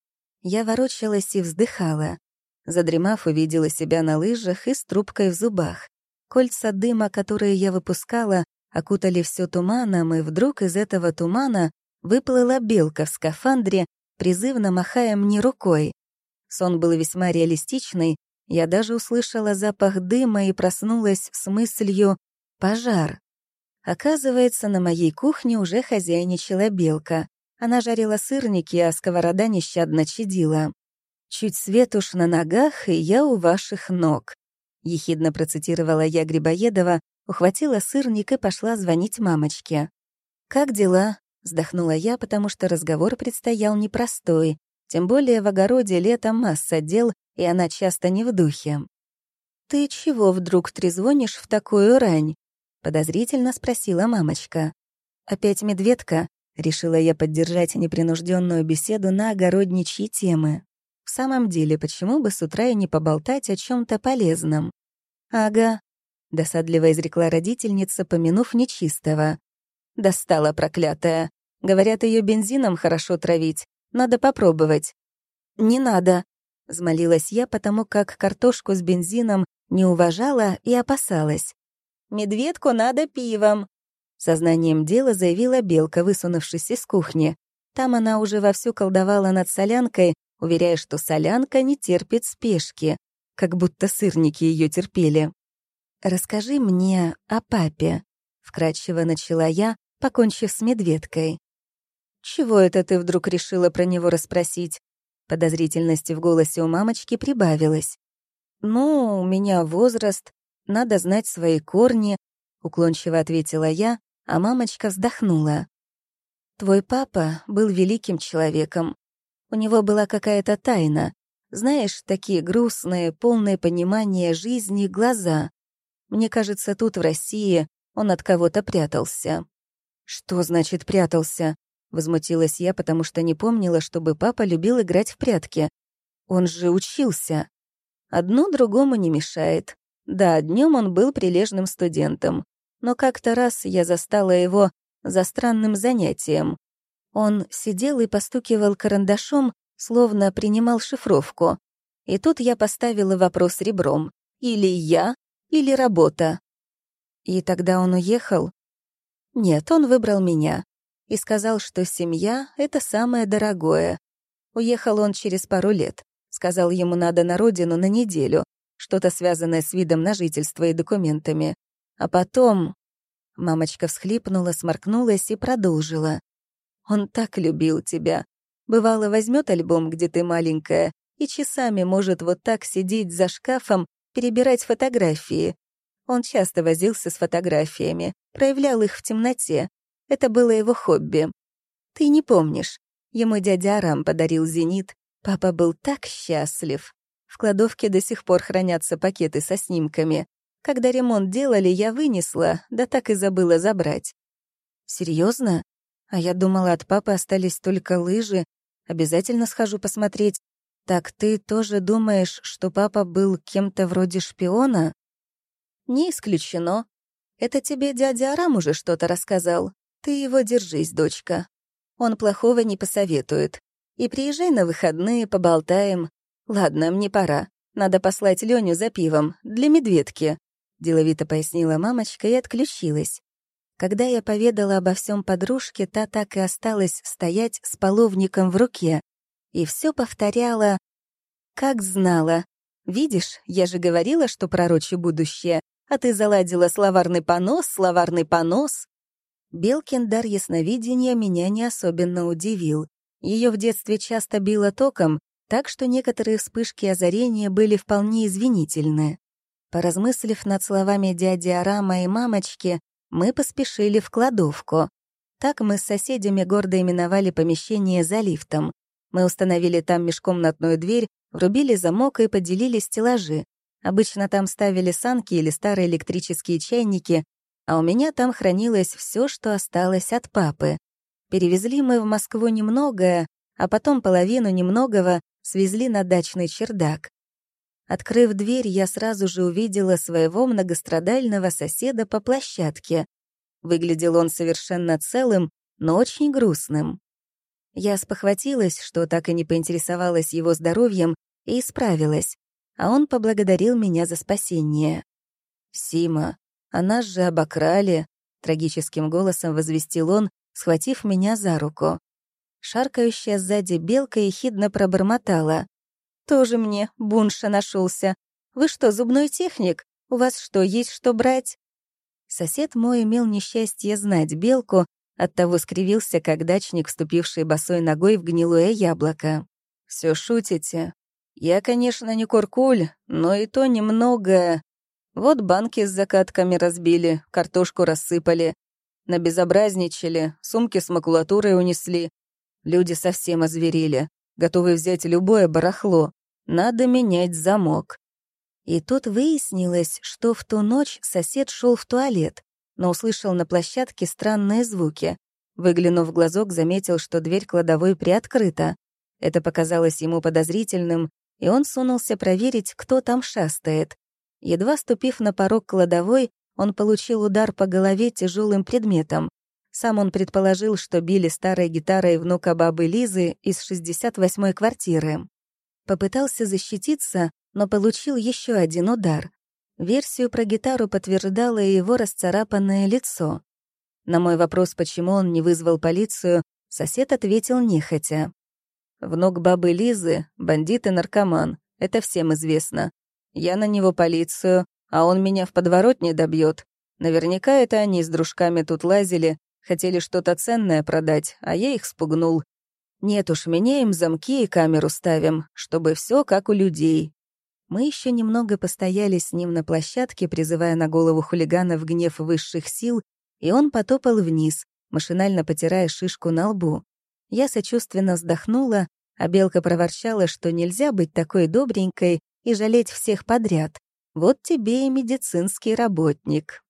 Я ворочалась и вздыхала. Задремав, увидела себя на лыжах и с трубкой в зубах. Кольца дыма, которые я выпускала, окутали все туманом, и вдруг из этого тумана выплыла белка в скафандре, призывно махая мне рукой. Сон был весьма реалистичный, я даже услышала запах дыма и проснулась с мыслью «пожар». Оказывается, на моей кухне уже хозяйничала белка. Она жарила сырники, а сковорода нещадно чадила. «Чуть свет уж на ногах, и я у ваших ног», — ехидно процитировала я Грибоедова, ухватила сырник и пошла звонить мамочке. «Как дела?» — вздохнула я, потому что разговор предстоял непростой, тем более в огороде летом масса дел, и она часто не в духе. «Ты чего вдруг трезвонишь в такую рань?» — подозрительно спросила мамочка. «Опять медведка?» — решила я поддержать непринужденную беседу на огородничьи темы. В самом деле, почему бы с утра и не поболтать о чем то полезном? «Ага», — досадливо изрекла родительница, помянув нечистого. «Достала проклятая. Говорят, ее бензином хорошо травить. Надо попробовать». «Не надо», — взмолилась я, потому как картошку с бензином не уважала и опасалась. «Медведку надо пивом», — сознанием дела заявила Белка, высунувшись из кухни. Там она уже вовсю колдовала над солянкой, уверяя, что солянка не терпит спешки, как будто сырники ее терпели. «Расскажи мне о папе», — вкратчиво начала я, покончив с медведкой. «Чего это ты вдруг решила про него расспросить?» Подозрительности в голосе у мамочки прибавилось. «Ну, у меня возраст, надо знать свои корни», — уклончиво ответила я, а мамочка вздохнула. «Твой папа был великим человеком. У него была какая-то тайна. Знаешь, такие грустные, полные понимания жизни глаза. Мне кажется, тут, в России, он от кого-то прятался». «Что значит прятался?» Возмутилась я, потому что не помнила, чтобы папа любил играть в прятки. Он же учился. Одно другому не мешает. Да, днем он был прилежным студентом. Но как-то раз я застала его за странным занятием. Он сидел и постукивал карандашом, словно принимал шифровку. И тут я поставила вопрос ребром. Или я, или работа. И тогда он уехал? Нет, он выбрал меня и сказал, что семья — это самое дорогое. Уехал он через пару лет. Сказал, ему надо на родину на неделю, что-то связанное с видом на жительство и документами. А потом... Мамочка всхлипнула, сморкнулась и продолжила. «Он так любил тебя. Бывало, возьмет альбом, где ты маленькая, и часами может вот так сидеть за шкафом, перебирать фотографии. Он часто возился с фотографиями, проявлял их в темноте, это было его хобби. Ты не помнишь. Ему дядя Арам подарил «Зенит». Папа был так счастлив. В кладовке до сих пор хранятся пакеты со снимками. Когда ремонт делали, я вынесла, да так и забыла забрать. Серьезно? А я думала, от папы остались только лыжи. Обязательно схожу посмотреть. Так ты тоже думаешь, что папа был кем-то вроде шпиона? Не исключено. Это тебе дядя Арам уже что-то рассказал. Ты его держись, дочка. Он плохого не посоветует. И приезжай на выходные, поболтаем. Ладно, мне пора. Надо послать Леню за пивом, для медведки», — деловито пояснила мамочка и отключилась. Когда я поведала обо всем подружке, та так и осталась стоять с половником в руке. И все повторяла, как знала. «Видишь, я же говорила, что пророчу будущее, а ты заладила словарный понос, словарный понос». Белкин дар ясновидения меня не особенно удивил. Ее в детстве часто било током, так что некоторые вспышки озарения были вполне извинительны. Поразмыслив над словами дяди Арама и мамочки, мы поспешили в кладовку. Так мы с соседями гордо именовали помещение за лифтом. Мы установили там межкомнатную дверь, врубили замок и поделили стеллажи. Обычно там ставили санки или старые электрические чайники, а у меня там хранилось все, что осталось от папы. Перевезли мы в Москву немногое, а потом половину немногого свезли на дачный чердак. Открыв дверь, я сразу же увидела своего многострадального соседа по площадке. Выглядел он совершенно целым, но очень грустным. Я спохватилась, что так и не поинтересовалась его здоровьем, и исправилась, а он поблагодарил меня за спасение. «Сима, а нас же обокрали», — трагическим голосом возвестил он, схватив меня за руку. Шаркающая сзади белка ехидно пробормотала. «Тоже мне бунша нашелся. Вы что, зубной техник? У вас что, есть что брать?» Сосед мой имел несчастье знать белку, оттого скривился, как дачник, вступивший босой ногой в гнилое яблоко. Все шутите. Я, конечно, не куркуль, но и то немного. Вот банки с закатками разбили, картошку рассыпали. Набезобразничали, сумки с макулатурой унесли. Люди совсем озверели, готовы взять любое барахло. Надо менять замок. И тут выяснилось, что в ту ночь сосед шел в туалет, но услышал на площадке странные звуки. Выглянув в глазок, заметил, что дверь кладовой приоткрыта. Это показалось ему подозрительным, и он сунулся проверить, кто там шастает. Едва ступив на порог кладовой, он получил удар по голове тяжелым предметом. Сам он предположил, что били старой гитарой внука бабы Лизы из 68-й квартиры. Попытался защититься, но получил еще один удар. Версию про гитару подтверждало его расцарапанное лицо. На мой вопрос, почему он не вызвал полицию, сосед ответил нехотя. «Внук бабы Лизы — бандит и наркоман, это всем известно. Я на него полицию, а он меня в подворотне добьет. Наверняка это они с дружками тут лазили, хотели что-то ценное продать, а я их спугнул. Нет уж, меняем замки и камеру ставим, чтобы все как у людей. Мы еще немного постояли с ним на площадке, призывая на голову хулигана в гнев высших сил, и он потопал вниз, машинально потирая шишку на лбу. Я сочувственно вздохнула, а Белка проворчала, что нельзя быть такой добренькой и жалеть всех подряд. Вот тебе и медицинский работник.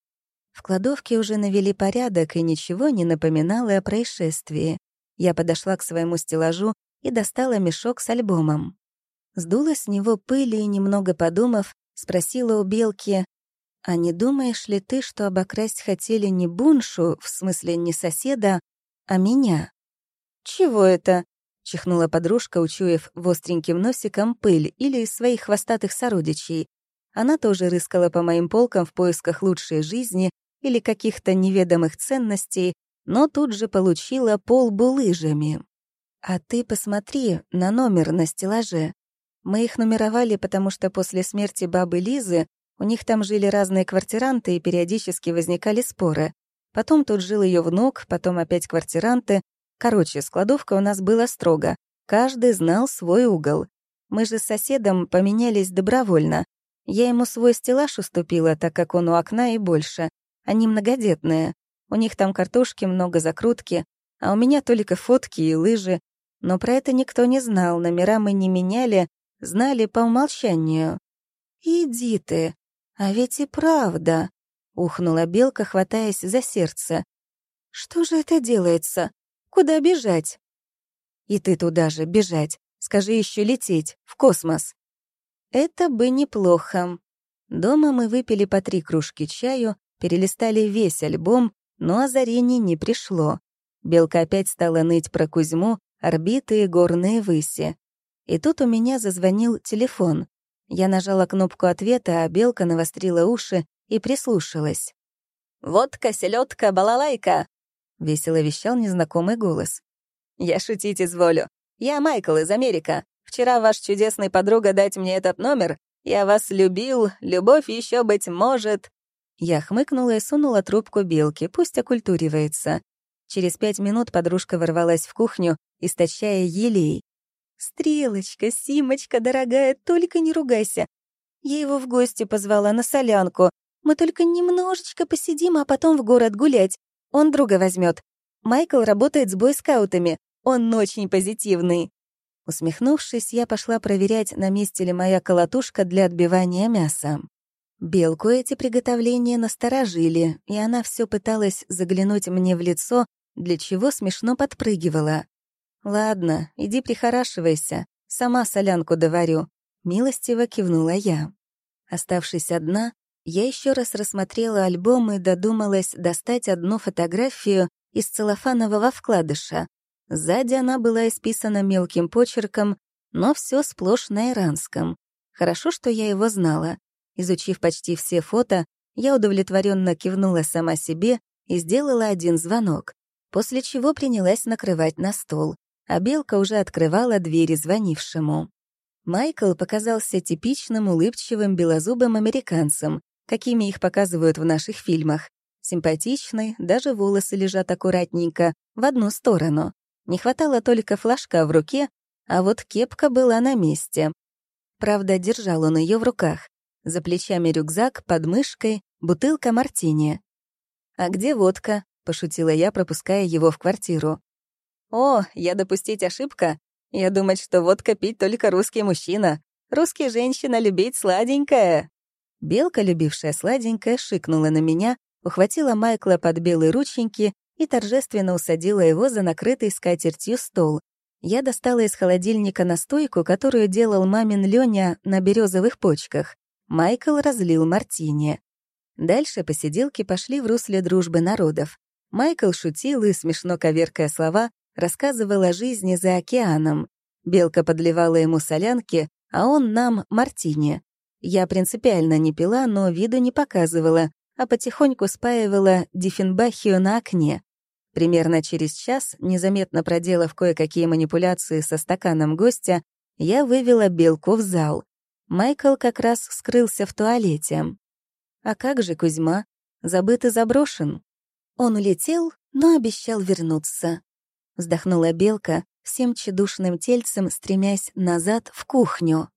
В кладовке уже навели порядок, и ничего не напоминало о происшествии. Я подошла к своему стеллажу и достала мешок с альбомом. Сдула с него пыли и, немного подумав, спросила у Белки, «А не думаешь ли ты, что обокрасть хотели не Буншу, в смысле не соседа, а меня?» «Чего это?» чихнула подружка, учуяв в остреньким носиком пыль или из своих хвостатых сородичей. Она тоже рыскала по моим полкам в поисках лучшей жизни или каких-то неведомых ценностей, но тут же получила полбу лыжами. «А ты посмотри на номер на стеллаже. Мы их нумеровали, потому что после смерти бабы Лизы у них там жили разные квартиранты и периодически возникали споры. Потом тут жил ее внук, потом опять квартиранты, Короче, складовка у нас была строго. Каждый знал свой угол. Мы же с соседом поменялись добровольно. Я ему свой стеллаж уступила, так как он у окна и больше. Они многодетные. У них там картошки много, закрутки, а у меня только фотки и лыжи. Но про это никто не знал, номера мы не меняли, знали по умолчанию. «Иди ты, а ведь и правда», — ухнула Белка, хватаясь за сердце. «Что же это делается? Куда бежать? И ты туда же, бежать. Скажи еще лететь, в космос. Это бы неплохо. Дома мы выпили по три кружки чаю, перелистали весь альбом, но озарение не пришло. Белка опять стала ныть про Кузьму, орбиты и горные выси. И тут у меня зазвонил телефон. Я нажала кнопку ответа, а Белка навострила уши и прислушалась. «Водка, селедка, балалайка!» — весело вещал незнакомый голос. «Я шутить изволю. Я Майкл из Америка. Вчера ваш чудесный подруга дать мне этот номер. Я вас любил, любовь еще быть может». Я хмыкнула и сунула трубку белки, пусть окультуривается. Через пять минут подружка ворвалась в кухню, источая елей. «Стрелочка, Симочка, дорогая, только не ругайся. Я его в гости позвала на солянку. Мы только немножечко посидим, а потом в город гулять. Он друга возьмет. Майкл работает с бойскаутами. Он очень позитивный». Усмехнувшись, я пошла проверять, на месте ли моя колотушка для отбивания мяса. Белку эти приготовления насторожили, и она все пыталась заглянуть мне в лицо, для чего смешно подпрыгивала. «Ладно, иди прихорашивайся, сама солянку доварю», — милостиво кивнула я. Оставшись одна, я еще раз рассмотрела альбом и додумалась достать одну фотографию из целлофанового вкладыша. Сзади она была исписана мелким почерком, но все сплошь на иранском. Хорошо, что я его знала. Изучив почти все фото, я удовлетворенно кивнула сама себе и сделала один звонок, после чего принялась накрывать на стол, а Белка уже открывала двери звонившему. Майкл показался типичным улыбчивым белозубым американцем, какими их показывают в наших фильмах. Симпатичный, даже волосы лежат аккуратненько, в одну сторону. Не хватало только флажка в руке, а вот кепка была на месте. Правда, держал он ее в руках. За плечами рюкзак, под мышкой, бутылка мартини. «А где водка?» — пошутила я, пропуская его в квартиру. «О, я допустить ошибка? Я думать, что водка пить только русский мужчина. Русский женщина любить сладенькое». Белка, любившая сладенькое, шикнула на меня, ухватила Майкла под белые рученьки и торжественно усадила его за накрытый скатертью стол. Я достала из холодильника настойку, которую делал мамин Лёня на березовых почках. Майкл разлил мартини. Дальше посиделки пошли в русле дружбы народов. Майкл шутил и, смешно коверкая слова, рассказывал о жизни за океаном. Белка подливала ему солянки, а он нам — мартини. Я принципиально не пила, но виду не показывала, а потихоньку спаивала диффенбахию на окне. Примерно через час, незаметно проделав кое-какие манипуляции со стаканом гостя, я вывела Белку в зал. Майкл как раз скрылся в туалете. А как же Кузьма? Забыт и заброшен. Он улетел, но обещал вернуться. Вздохнула Белка, всем тщедушным тельцем стремясь назад в кухню.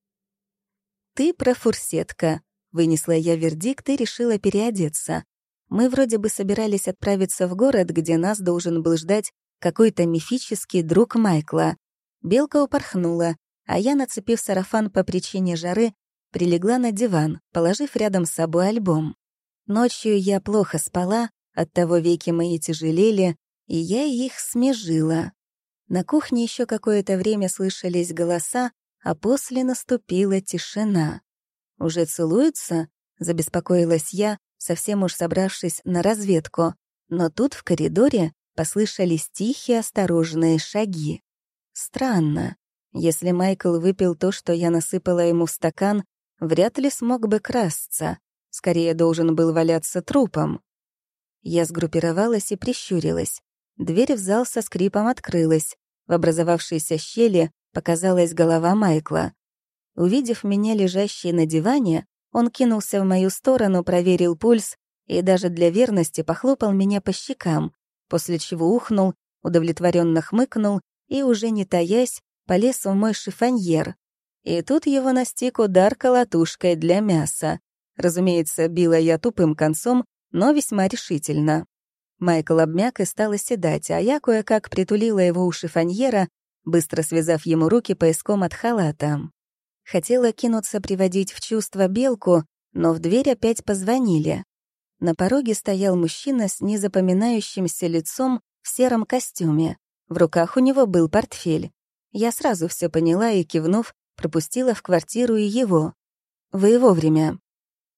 «Ты профурсетка», — вынесла я вердикт и решила переодеться. Мы вроде бы собирались отправиться в город, где нас должен был ждать какой-то мифический друг Майкла. Белка упорхнула, а я, нацепив сарафан по причине жары, прилегла на диван, положив рядом с собой альбом. Ночью я плохо спала, оттого веки мои тяжелели, и я их смежила. На кухне еще какое-то время слышались голоса, а после наступила тишина. «Уже целуются?» — забеспокоилась я, совсем уж собравшись на разведку. Но тут в коридоре послышались тихие осторожные шаги. Странно. Если Майкл выпил то, что я насыпала ему в стакан, вряд ли смог бы красться. Скорее должен был валяться трупом. Я сгруппировалась и прищурилась. Дверь в зал со скрипом открылась. В образовавшейся щели показалась голова Майкла. Увидев меня лежащей на диване, он кинулся в мою сторону, проверил пульс и даже для верности похлопал меня по щекам, после чего ухнул, удовлетворенно хмыкнул и, уже не таясь, полез в мой шифоньер. И тут его настиг удар колотушкой для мяса. Разумеется, била я тупым концом, но весьма решительно. Майкл обмяк и стал оседать, а я кое-как притулила его у шифоньера, быстро связав ему руки пояском от халата. Хотела кинуться приводить в чувство белку, но в дверь опять позвонили. На пороге стоял мужчина с незапоминающимся лицом в сером костюме. В руках у него был портфель. Я сразу все поняла и, кивнув, пропустила в квартиру и его. «Вы вовремя».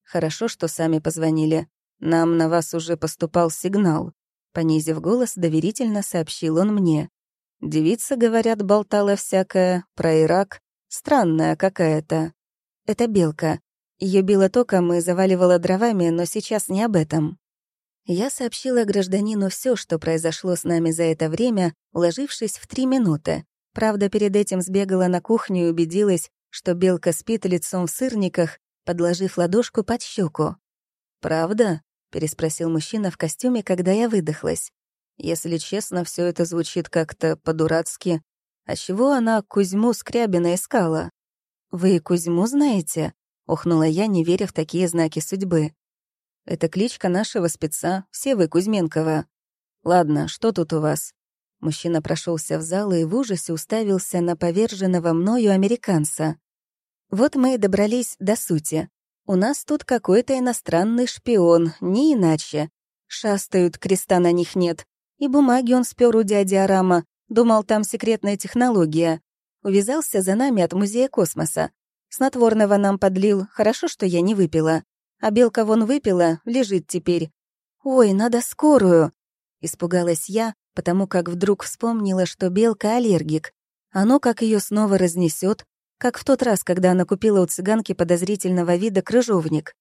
«Хорошо, что сами позвонили. Нам на вас уже поступал сигнал». Понизив голос, доверительно сообщил он мне. Девица, говорят, болтала всякое про Ирак, Странная какая-то. Это белка. Ее било током и заваливала дровами, но сейчас не об этом. Я сообщила гражданину все, что произошло с нами за это время, уложившись в три минуты. Правда, перед этим сбегала на кухню и убедилась, что белка спит лицом в сырниках, подложив ладошку под щеку. «Правда?» — переспросил мужчина в костюме, когда я выдохлась. «Если честно, все это звучит как-то по-дурацки. А чего она Кузьму Скрябина искала? «Вы Кузьму знаете?» — охнула я, не веря в такие знаки судьбы. «Это кличка нашего спеца, Севы Кузьменкова. Ладно, что тут у вас?» Мужчина прошелся в зал и в ужасе уставился на поверженного мною американца. «Вот мы и добрались до сути. У нас тут какой-то иностранный шпион, не иначе. Шастают, креста на них нет. И бумаги он спер у дяди Арама, Думал, там секретная технология. Увязался за нами от музея космоса. Снотворного нам подлил, хорошо, что я не выпила. А белка вон выпила, лежит теперь. «Ой, надо скорую!» Испугалась я, потому как вдруг вспомнила, что белка аллергик. Оно как ее снова разнесет, как в тот раз, когда она купила у цыганки подозрительного вида крыжовник.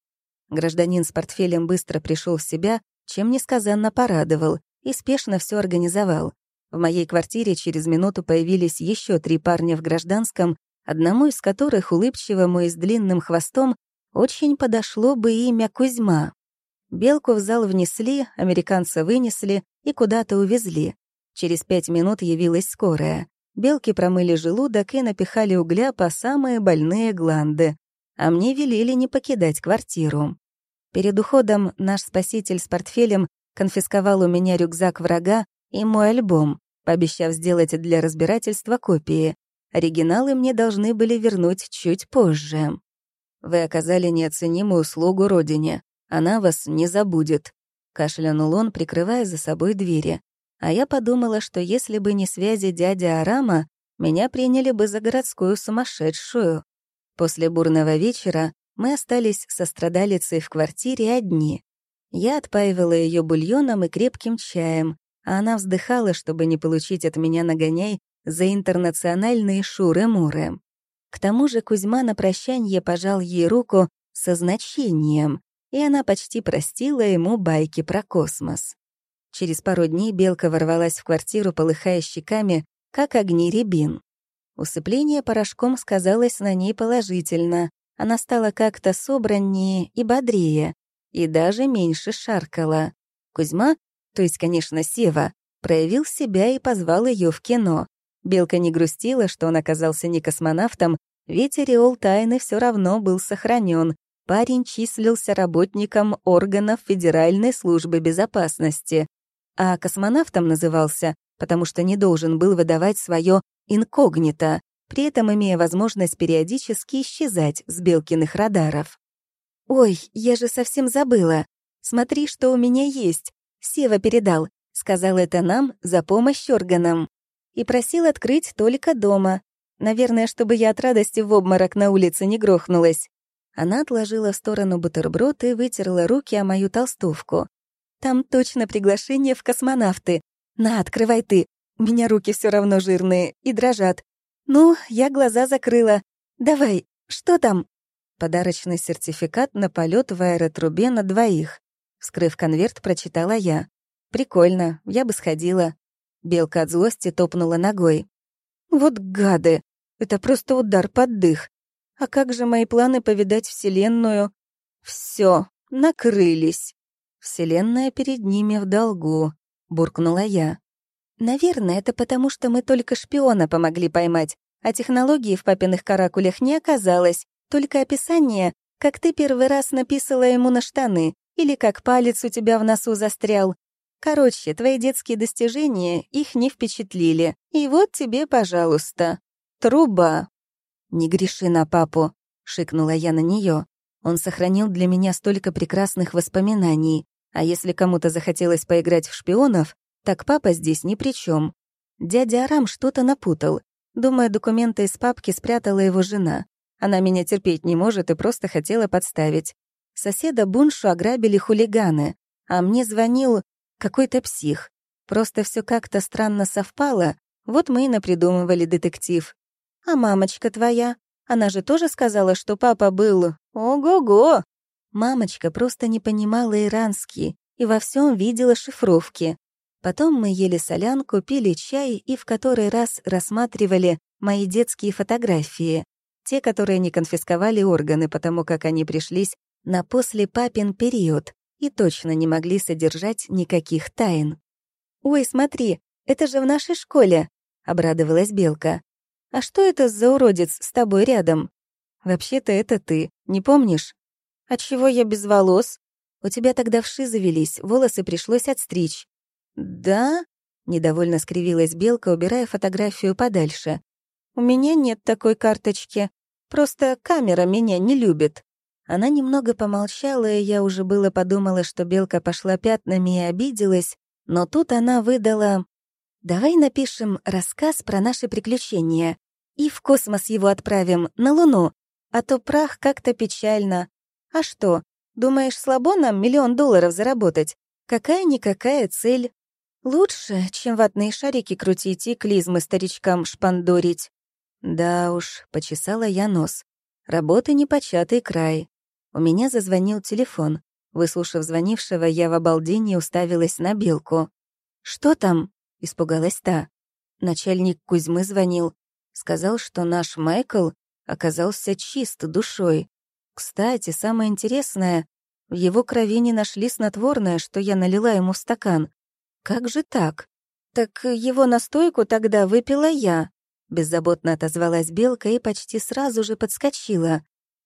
Гражданин с портфелем быстро пришел в себя, чем несказанно порадовал, и спешно все организовал. В моей квартире через минуту появились еще три парня в гражданском, одному из которых, улыбчивому и с длинным хвостом, очень подошло бы имя Кузьма. Белку в зал внесли, американца вынесли и куда-то увезли. Через пять минут явилась скорая. Белки промыли желудок и напихали угля по самые больные гланды. А мне велели не покидать квартиру. Перед уходом наш спаситель с портфелем конфисковал у меня рюкзак врага и мой альбом, пообещав сделать для разбирательства копии. Оригиналы мне должны были вернуть чуть позже. Вы оказали неоценимую услугу родине. Она вас не забудет», — кашлянул он, прикрывая за собой двери. А я подумала, что если бы не связи дяди Арама, меня приняли бы за городскую сумасшедшую. После бурного вечера мы остались со страдалицей в квартире одни. Я отпаивала ее бульоном и крепким чаем, а она вздыхала, чтобы не получить от меня нагоняй за интернациональные шуры-муры. К тому же Кузьма на прощанье пожал ей руку со значением, и она почти простила ему байки про космос. Через пару дней Белка ворвалась в квартиру, полыхая щеками, как огни рябин. Усыпление порошком сказалось на ней положительно. Она стала как-то собраннее и бодрее, и даже меньше шаркала. Кузьма, то есть, конечно, Сева, проявил себя и позвал ее в кино. Белка не грустила, что он оказался не космонавтом, ведь ореол тайны все равно был сохранен, парень числился работником органов Федеральной службы безопасности, а космонавтом назывался, потому что не должен был выдавать свое инкогнито, при этом имея возможность периодически исчезать с Белкиных радаров. «Ой, я же совсем забыла. Смотри, что у меня есть. Сева передал. Сказал это нам за помощь органам. И просил открыть только дома. Наверное, чтобы я от радости в обморок на улице не грохнулась. Она отложила в сторону бутерброд и вытерла руки о мою толстовку. «Там точно приглашение в космонавты. На, открывай ты. У меня руки все равно жирные и дрожат. Ну, я глаза закрыла. Давай, что там?» Подарочный сертификат на полет в аэротрубе на двоих. Вскрыв конверт, прочитала я. «Прикольно, я бы сходила». Белка от злости топнула ногой. «Вот гады! Это просто удар под дых. А как же мои планы повидать Вселенную? Все, накрылись. Вселенная перед ними в долгу, буркнула я. Наверное, это потому, что мы только шпиона помогли поймать, а технологии в папиных каракулях не оказалось, только описание, как ты первый раз написала ему на штаны, или как палец у тебя в носу застрял. Короче, твои детские достижения их не впечатлили. И вот тебе, пожалуйста, труба. «Не греши на папу», — шикнула я на нее. «Он сохранил для меня столько прекрасных воспоминаний, а если кому-то захотелось поиграть в шпионов, так папа здесь ни при чем. Дядя Арам что-то напутал. Думаю, документы из папки спрятала его жена. Она меня терпеть не может и просто хотела подставить. Соседа Буншу ограбили хулиганы, а мне звонил какой-то псих. Просто все как-то странно совпало, вот мы и напридумывали детектив. А мамочка твоя? Она же тоже сказала, что папа был... Ого-го! Мамочка просто не понимала иранский и во всем видела шифровки. Потом мы ели солянку, пили чай и в который раз рассматривали мои детские фотографии. Те, которые не конфисковали органы, потому как они пришлись на после папин период и точно не могли содержать никаких тайн. «Ой, смотри, это же в нашей школе!» — обрадовалась Белка. «А что это за уродец с тобой рядом?» «Вообще-то это ты, не помнишь?» «А чего я без волос?» «У тебя тогда вши завелись, волосы пришлось отстричь». «Да?» — недовольно скривилась Белка, убирая фотографию подальше. «У меня нет такой карточки. Просто камера меня не любит». Она немного помолчала, и я уже было подумала, что Белка пошла пятнами и обиделась, но тут она выдала Давай напишем рассказ про наши приключения и в космос его отправим, на Луну, а то прах как-то печально. А что, думаешь, слабо нам миллион долларов заработать? Какая-никакая цель. Лучше, чем ватные шарики крутить и клизмы старичкам шпандорить. Да уж, почесала я нос. Работы непочатый край. У меня зазвонил телефон. Выслушав звонившего, я в обалдении уставилась на белку. «Что там?» — испугалась та. Начальник Кузьмы звонил. Сказал, что наш Майкл оказался чист душой. Кстати, самое интересное, в его крови не нашли снотворное, что я налила ему в стакан. Как же так? Так его настойку тогда выпила я. Беззаботно отозвалась Белка и почти сразу же подскочила.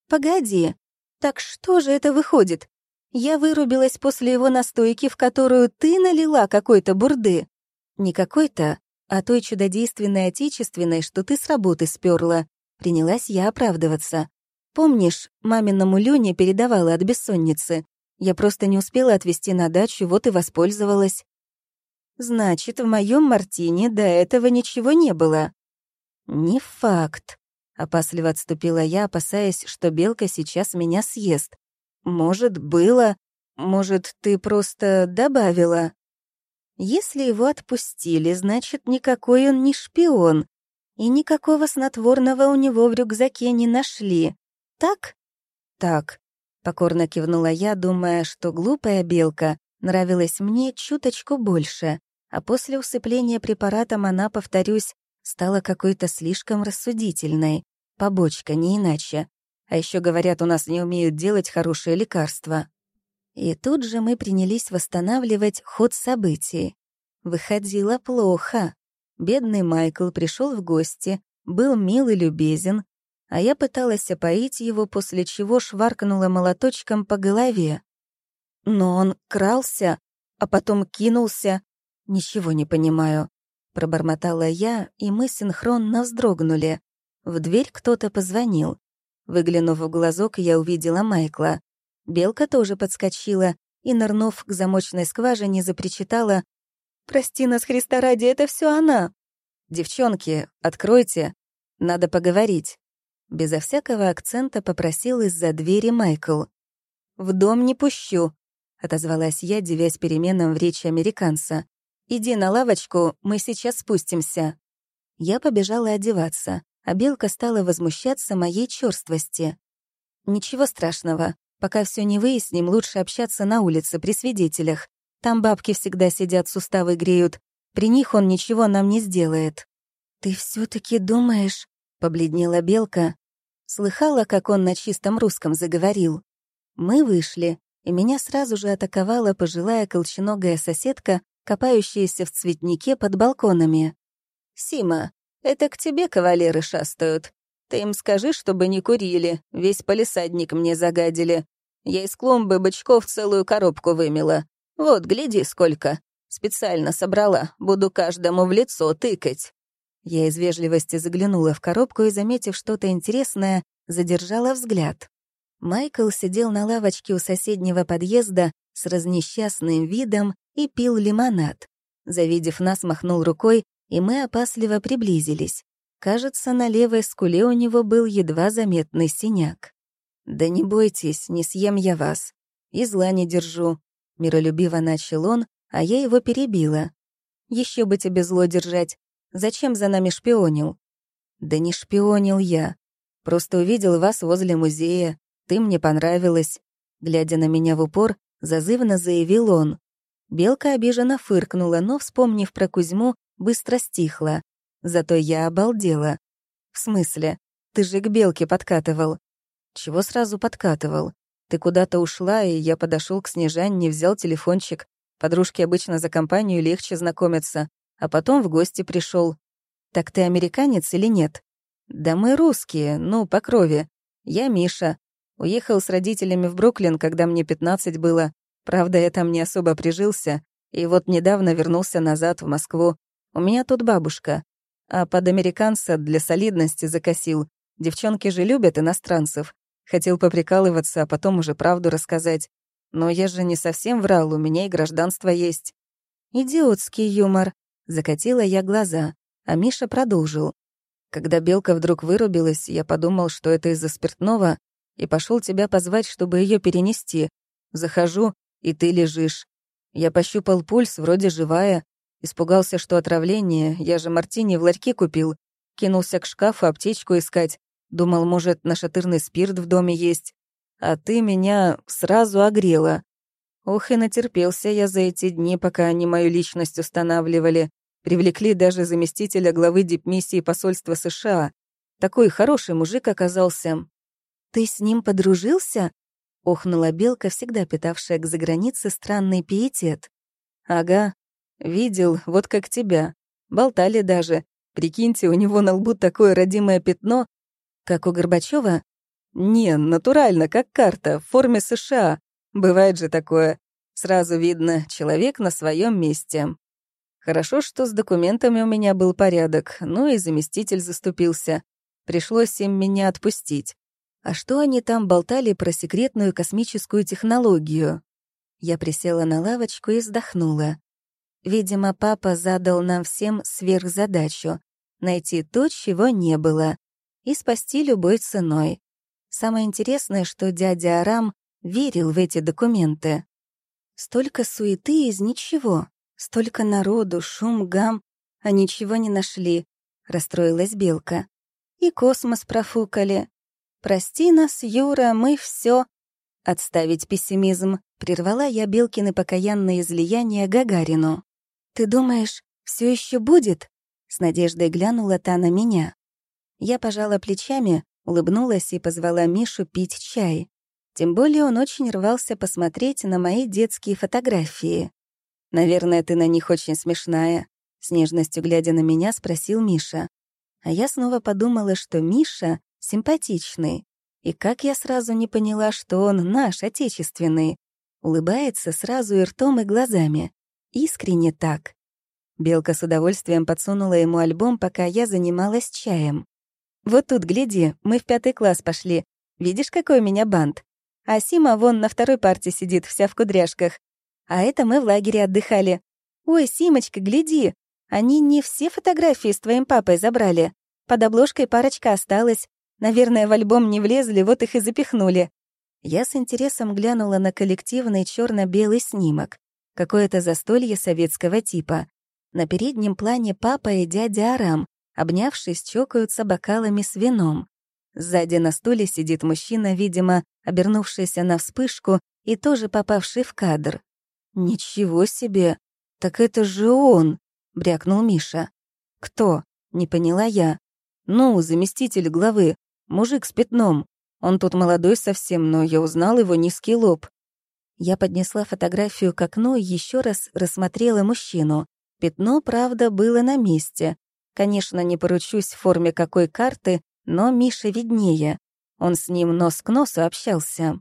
«Погоди, так что же это выходит? Я вырубилась после его настойки, в которую ты налила какой-то бурды. Не какой-то, а той чудодейственной отечественной, что ты с работы сперла. Принялась я оправдываться. Помнишь, маминому Лёне передавала от бессонницы? Я просто не успела отвезти на дачу, вот и воспользовалась. Значит, в моем Мартине до этого ничего не было. «Не факт», — опасливо отступила я, опасаясь, что белка сейчас меня съест. «Может, было. Может, ты просто добавила?» «Если его отпустили, значит, никакой он не шпион, и никакого снотворного у него в рюкзаке не нашли. Так?» «Так», — покорно кивнула я, думая, что глупая белка нравилась мне чуточку больше, а после усыпления препаратом она, повторюсь, стала какой-то слишком рассудительной. Побочка, не иначе. А еще говорят, у нас не умеют делать хорошие лекарства. И тут же мы принялись восстанавливать ход событий. Выходило плохо. Бедный Майкл пришел в гости, был мил и любезен, а я пыталась опоить его, после чего шваркнула молоточком по голове. Но он крался, а потом кинулся. Ничего не понимаю. Пробормотала я, и мы синхронно вздрогнули. В дверь кто-то позвонил. Выглянув в глазок, я увидела Майкла. Белка тоже подскочила и, нырнув к замочной скважине, запричитала «Прости нас, Христа ради, это все она!» «Девчонки, откройте, надо поговорить». Безо всякого акцента попросил из-за двери Майкл. «В дом не пущу», — отозвалась я, девясь переменам в речи американца. «Иди на лавочку, мы сейчас спустимся». Я побежала одеваться, а Белка стала возмущаться моей чёрствости. «Ничего страшного. Пока все не выясним, лучше общаться на улице при свидетелях. Там бабки всегда сидят, суставы греют. При них он ничего нам не сделает». «Ты все таки думаешь?» — побледнела Белка. Слыхала, как он на чистом русском заговорил. Мы вышли, и меня сразу же атаковала пожилая колченогая соседка копающиеся в цветнике под балконами. «Сима, это к тебе кавалеры шастают. Ты им скажи, чтобы не курили, весь полисадник мне загадили. Я из клумбы бычков целую коробку вымела. Вот, гляди, сколько. Специально собрала, буду каждому в лицо тыкать». Я из вежливости заглянула в коробку и, заметив что-то интересное, задержала взгляд. Майкл сидел на лавочке у соседнего подъезда с разнесчастным видом и пил лимонад. Завидев нас, махнул рукой, и мы опасливо приблизились. Кажется, на левой скуле у него был едва заметный синяк. «Да не бойтесь, не съем я вас. И зла не держу», — миролюбиво начал он, а я его перебила. Еще бы тебе зло держать. Зачем за нами шпионил?» «Да не шпионил я. Просто увидел вас возле музея. Ты мне понравилась». Глядя на меня в упор, зазывно заявил он. Белка обиженно фыркнула, но, вспомнив про Кузьму, быстро стихла. Зато я обалдела. «В смысле? Ты же к Белке подкатывал». «Чего сразу подкатывал? Ты куда-то ушла, и я подошел к Снежанне, взял телефончик. Подружки обычно за компанию легче знакомятся, а потом в гости пришел. Так ты американец или нет? Да мы русские, ну, по крови. Я Миша. Уехал с родителями в Бруклин, когда мне 15 было. Правда, я там не особо прижился, и вот недавно вернулся назад в Москву. У меня тут бабушка. А под американца для солидности закосил. Девчонки же любят иностранцев. Хотел поприкалываться, а потом уже правду рассказать. Но я же не совсем врал, у меня и гражданство есть. Идиотский юмор. Закатила я глаза, а Миша продолжил. Когда белка вдруг вырубилась, я подумал, что это из-за спиртного, и пошел тебя позвать, чтобы ее перенести. Захожу, и ты лежишь. Я пощупал пульс, вроде живая. Испугался, что отравление, я же мартини в ларьке купил. Кинулся к шкафу аптечку искать. Думал, может, нашатырный спирт в доме есть. А ты меня сразу огрела. Ох, и натерпелся я за эти дни, пока они мою личность устанавливали. Привлекли даже заместителя главы дипмиссии посольства США. Такой хороший мужик оказался. «Ты с ним подружился?» — охнула Белка, всегда питавшая к загранице странный пиетет. «Ага. Видел, вот как тебя. Болтали даже. Прикиньте, у него на лбу такое родимое пятно, как у Горбачева. Не, натурально, как карта, в форме США. Бывает же такое. Сразу видно, человек на своем месте. Хорошо, что с документами у меня был порядок, ну и заместитель заступился. Пришлось им меня отпустить. А что они там болтали про секретную космическую технологию? Я присела на лавочку и вздохнула. Видимо, папа задал нам всем сверхзадачу — найти то, чего не было, и спасти любой ценой. Самое интересное, что дядя Арам верил в эти документы. Столько суеты из ничего, столько народу, шум, гам, а ничего не нашли, — расстроилась Белка. И космос профукали. Прости нас, Юра, мы все. Отставить пессимизм, прервала я Белкины покаянные излияния Гагарину. «Ты думаешь, все еще будет?» С надеждой глянула та на меня. Я пожала плечами, улыбнулась и позвала Мишу пить чай. Тем более он очень рвался посмотреть на мои детские фотографии. «Наверное, ты на них очень смешная», — с нежностью глядя на меня, спросил Миша. А я снова подумала, что Миша симпатичный. И как я сразу не поняла, что он наш, отечественный. Улыбается сразу и ртом, и глазами. Искренне так. Белка с удовольствием подсунула ему альбом, пока я занималась чаем. «Вот тут, гляди, мы в пятый класс пошли. Видишь, какой у меня бант? А Сима вон на второй парте сидит, вся в кудряшках. А это мы в лагере отдыхали. Ой, Симочка, гляди, они не все фотографии с твоим папой забрали. Под обложкой парочка осталась. Наверное, в альбом не влезли, вот их и запихнули». Я с интересом глянула на коллективный черно белый снимок. Какое-то застолье советского типа. На переднем плане папа и дядя Арам, обнявшись, чокаются бокалами с вином. Сзади на стуле сидит мужчина, видимо, обернувшийся на вспышку и тоже попавший в кадр. «Ничего себе! Так это же он!» — брякнул Миша. «Кто?» — не поняла я. «Ну, заместитель главы, мужик с пятном. Он тут молодой совсем, но я узнал его низкий лоб. Я поднесла фотографию к окну и еще раз рассмотрела мужчину. Пятно, правда, было на месте. Конечно, не поручусь в форме какой карты, но Миша виднее. Он с ним нос к носу общался.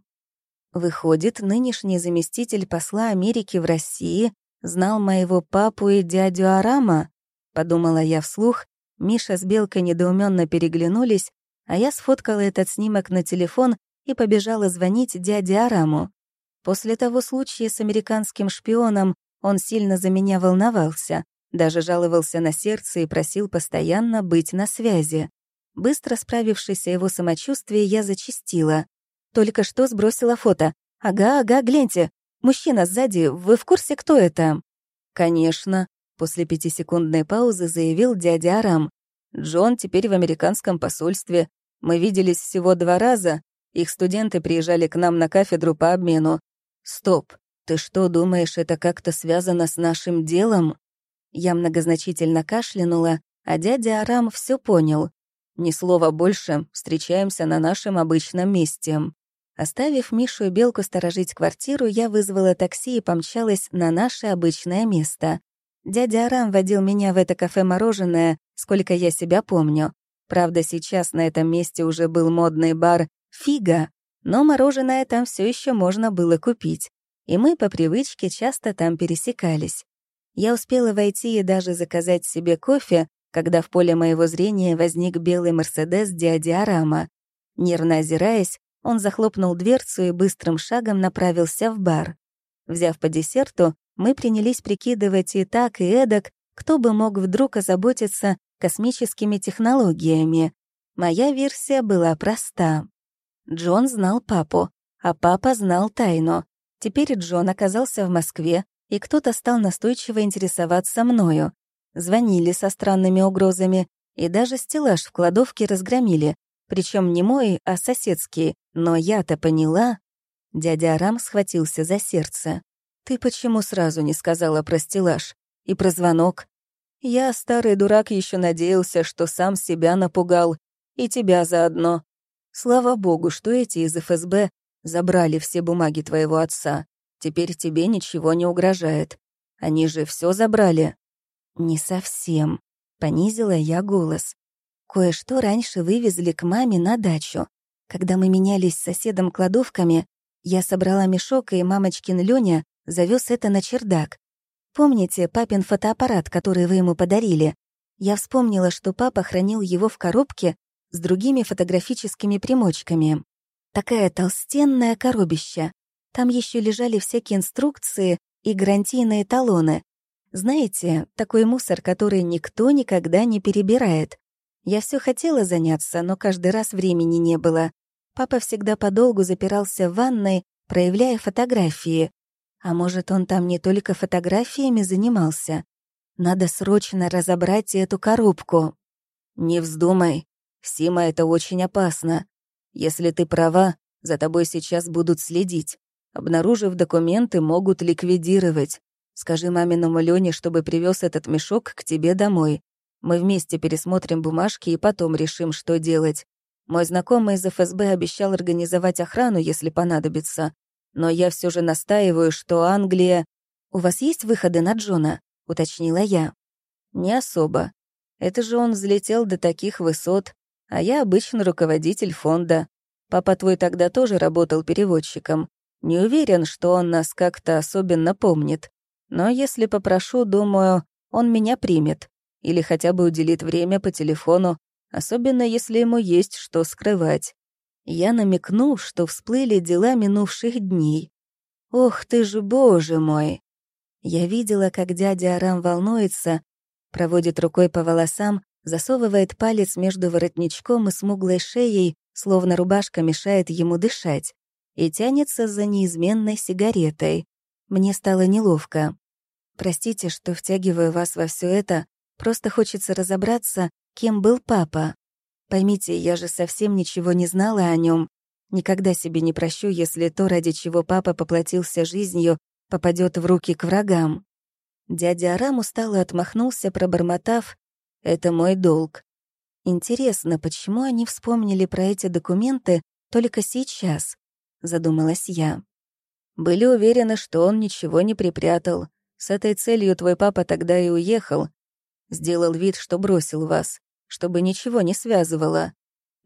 Выходит, нынешний заместитель посла Америки в России знал моего папу и дядю Арама? Подумала я вслух. Миша с Белкой недоуменно переглянулись, а я сфоткала этот снимок на телефон и побежала звонить дяде Араму. После того случая с американским шпионом он сильно за меня волновался, даже жаловался на сердце и просил постоянно быть на связи. Быстро справившись о его самочувствии, я зачастила. Только что сбросила фото. «Ага, ага, гляньте. Мужчина сзади, вы в курсе, кто это?» «Конечно», — после пятисекундной паузы заявил дядя Арам. «Джон теперь в американском посольстве. Мы виделись всего два раза. Их студенты приезжали к нам на кафедру по обмену. «Стоп, ты что, думаешь, это как-то связано с нашим делом?» Я многозначительно кашлянула, а дядя Арам все понял. «Ни слова больше, встречаемся на нашем обычном месте». Оставив Мишу и Белку сторожить квартиру, я вызвала такси и помчалась на наше обычное место. Дядя Арам водил меня в это кафе-мороженое, сколько я себя помню. Правда, сейчас на этом месте уже был модный бар «Фига», но мороженое там все еще можно было купить, и мы по привычке часто там пересекались. Я успела войти и даже заказать себе кофе, когда в поле моего зрения возник белый «Мерседес» дяди Арама. Нервно озираясь, он захлопнул дверцу и быстрым шагом направился в бар. Взяв по десерту, мы принялись прикидывать и так, и эдак, кто бы мог вдруг озаботиться космическими технологиями. Моя версия была проста. Джон знал папу, а папа знал тайну. Теперь Джон оказался в Москве и кто-то стал настойчиво интересоваться мною. Звонили со странными угрозами, и даже стеллаж в кладовке разгромили, причем не мой, а соседский, но я-то поняла. Дядя Арам схватился за сердце. «Ты почему сразу не сказала про стеллаж? И про звонок?» Я, старый дурак, еще надеялся, что сам себя напугал. И тебя заодно. Слава богу, что эти из ФСБ забрали все бумаги твоего отца. Теперь тебе ничего не угрожает. Они же все забрали. Не совсем. Понизила я голос. Кое-что раньше вывезли к маме на дачу. Когда мы менялись с соседом кладовками, я собрала мешок, и мамочкин Лёня завез это на чердак. Помните папин фотоаппарат, который вы ему подарили? Я вспомнила, что папа хранил его в коробке с другими фотографическими примочками. Такая толстенная коробища. Там еще лежали всякие инструкции и гарантийные талоны. Знаете, такой мусор, который никто никогда не перебирает. Я все хотела заняться, но каждый раз времени не было. Папа всегда подолгу запирался в ванной, проявляя фотографии, а может, он там не только фотографиями занимался? Надо срочно разобрать эту коробку. Не вздумай. Сима, это очень опасно. Если ты права, за тобой сейчас будут следить. Обнаружив документы, могут ликвидировать. Скажи маминому Лёне, чтобы привез этот мешок к тебе домой. Мы вместе пересмотрим бумажки и потом решим, что делать. Мой знакомый из ФСБ обещал организовать охрану, если понадобится. Но я все же настаиваю, что Англия... «У вас есть выходы на Джона?» — уточнила я. «Не особо. Это же он взлетел до таких высот, а я обычный руководитель фонда. Папа твой тогда тоже работал переводчиком. Не уверен, что он нас как-то особенно помнит. Но если попрошу, думаю, он меня примет. Или хотя бы уделит время по телефону, особенно если ему есть что скрывать. Я намекнул, что всплыли дела минувших дней. «Ох ты ж, боже мой!» Я видела, как дядя Арам волнуется, проводит рукой по волосам, засовывает палец между воротничком и смуглой шеей, словно рубашка мешает ему дышать, и тянется за неизменной сигаретой. Мне стало неловко. Простите, что втягиваю вас во все это, просто хочется разобраться, кем был папа. Поймите, я же совсем ничего не знала о нем. Никогда себе не прощу, если то, ради чего папа поплатился жизнью, попадет в руки к врагам. Дядя Арам устало отмахнулся, пробормотав «Это мой долг». Интересно, почему они вспомнили про эти документы только сейчас? Задумалась я. Были уверены, что он ничего не припрятал. С этой целью твой папа тогда и уехал. Сделал вид, что бросил вас чтобы ничего не связывало.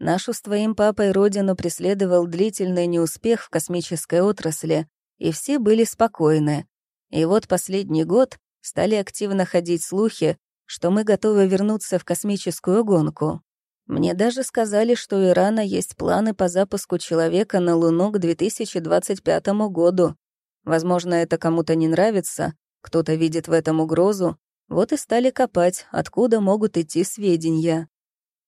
Нашу с твоим папой родину преследовал длительный неуспех в космической отрасли, и все были спокойны. И вот последний год стали активно ходить слухи, что мы готовы вернуться в космическую гонку. Мне даже сказали, что у Ирана есть планы по запуску человека на Луну к 2025 году. Возможно, это кому-то не нравится, кто-то видит в этом угрозу, вот и стали копать, откуда могут идти сведения.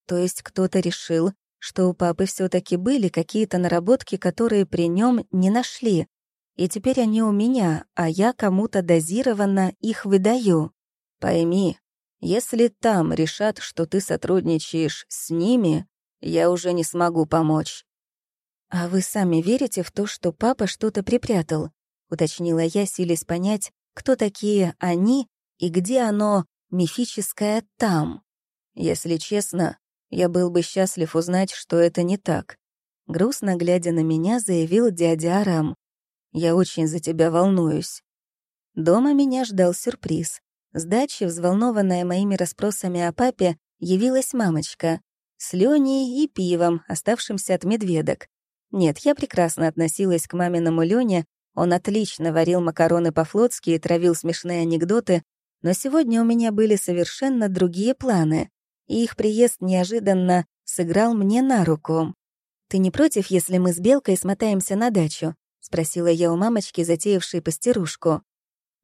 То есть кто-то решил, что у папы все таки были какие-то наработки, которые при нем не нашли. И теперь они у меня, а я кому-то дозированно их выдаю. Пойми, если там решат, что ты сотрудничаешь с ними, я уже не смогу помочь. «А вы сами верите в то, что папа что-то припрятал?» — уточнила я, силясь понять, кто такие «они» и где оно, мифическое, там. Если честно, я был бы счастлив узнать, что это не так. Грустно глядя на меня, заявил дядя Арам. «Я очень за тебя волнуюсь». Дома меня ждал сюрприз. С дачи, взволнованная моими расспросами о папе, явилась мамочка. С Лёней и пивом, оставшимся от медведок. Нет, я прекрасно относилась к маминому Лёне, он отлично варил макароны по-флотски и травил смешные анекдоты, но сегодня у меня были совершенно другие планы, и их приезд неожиданно сыграл мне на руку. «Ты не против, если мы с Белкой смотаемся на дачу?» — спросила я у мамочки, затеявшей пастерушку.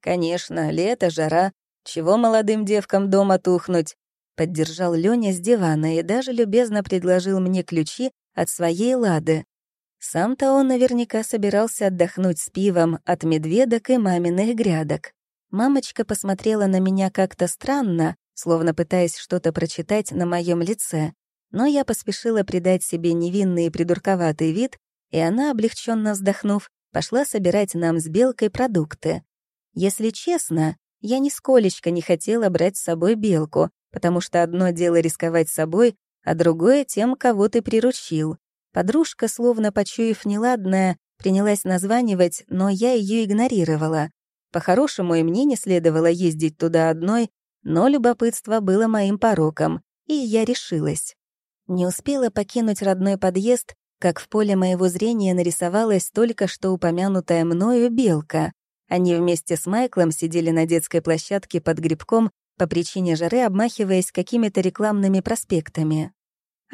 «Конечно, лето, жара. Чего молодым девкам дома тухнуть?» Поддержал Лёня с дивана и даже любезно предложил мне ключи от своей лады. Сам-то он наверняка собирался отдохнуть с пивом от медведок и маминых грядок. Мамочка посмотрела на меня как-то странно, словно пытаясь что-то прочитать на моем лице, но я поспешила придать себе невинный и придурковатый вид, и она, облегченно вздохнув, пошла собирать нам с Белкой продукты. Если честно, я нисколечко не хотела брать с собой Белку, потому что одно дело рисковать собой, а другое — тем, кого ты приручил. Подружка, словно почуяв неладное, принялась названивать, но я ее игнорировала. По-хорошему, и мне не следовало ездить туда одной, но любопытство было моим пороком, и я решилась. Не успела покинуть родной подъезд, как в поле моего зрения нарисовалась только что упомянутая мною белка. Они вместе с Майклом сидели на детской площадке под грибком по причине жары, обмахиваясь какими-то рекламными проспектами.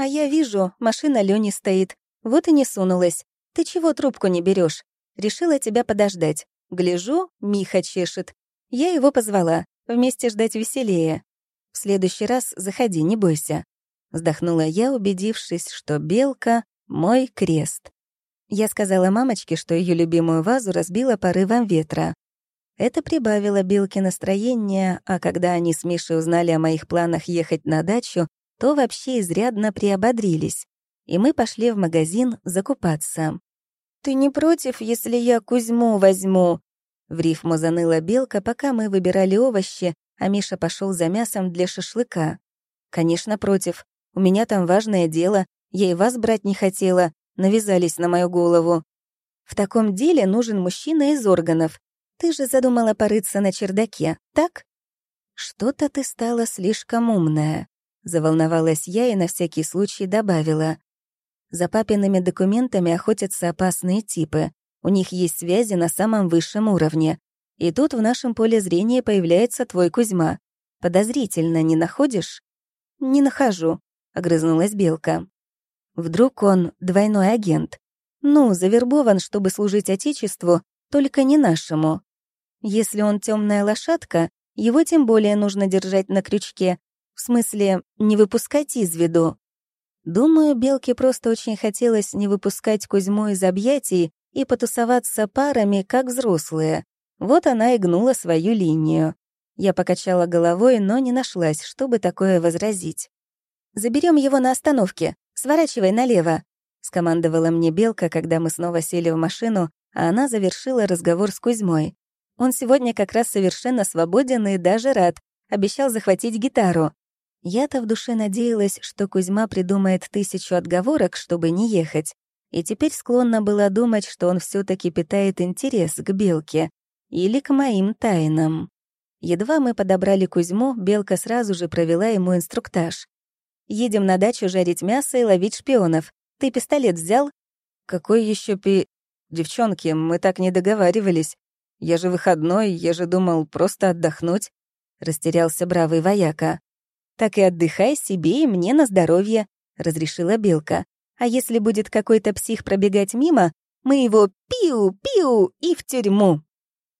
«А я вижу, машина Лёни стоит. Вот и не сунулась. Ты чего трубку не берешь? Решила тебя подождать. Гляжу, Миха чешет. Я его позвала. Вместе ждать веселее. В следующий раз заходи, не бойся. Вздохнула я, убедившись, что белка — мой крест. Я сказала мамочке, что ее любимую вазу разбила порывом ветра. Это прибавило Белке настроение, а когда они с Мишей узнали о моих планах ехать на дачу, то вообще изрядно приободрились. И мы пошли в магазин закупаться. «Ты не против, если я Кузьму возьму?» В рифму заныла Белка, пока мы выбирали овощи, а Миша пошел за мясом для шашлыка. «Конечно, против. У меня там важное дело. Я и вас брать не хотела. Навязались на мою голову. В таком деле нужен мужчина из органов. Ты же задумала порыться на чердаке, так? Что-то ты стала слишком умная. Заволновалась я и на всякий случай добавила. За папиными документами охотятся опасные типы. У них есть связи на самом высшем уровне. И тут в нашем поле зрения появляется твой Кузьма. Подозрительно не находишь? Не нахожу, огрызнулась Белка. Вдруг он двойной агент. Ну, завербован, чтобы служить Отечеству, только не нашему. Если он темная лошадка, его тем более нужно держать на крючке, в смысле, не выпускать из виду. Думаю, Белке просто очень хотелось не выпускать Кузьму из объятий и потусоваться парами, как взрослые. Вот она и гнула свою линию. Я покачала головой, но не нашлась, чтобы такое возразить. Заберем его на остановке. Сворачивай налево», — скомандовала мне Белка, когда мы снова сели в машину, а она завершила разговор с Кузьмой. Он сегодня как раз совершенно свободен и даже рад. Обещал захватить гитару. Я-то в душе надеялась, что Кузьма придумает тысячу отговорок, чтобы не ехать. И теперь склонна была думать, что он все таки питает интерес к Белке. Или к моим тайнам. Едва мы подобрали Кузьму, Белка сразу же провела ему инструктаж. «Едем на дачу жарить мясо и ловить шпионов. Ты пистолет взял?» «Какой еще пи...» «Девчонки, мы так не договаривались. Я же выходной, я же думал просто отдохнуть», — растерялся бравый вояка. «Так и отдыхай себе и мне на здоровье», — разрешила Белка. «А если будет какой-то псих пробегать мимо, мы его пиу-пиу и в тюрьму».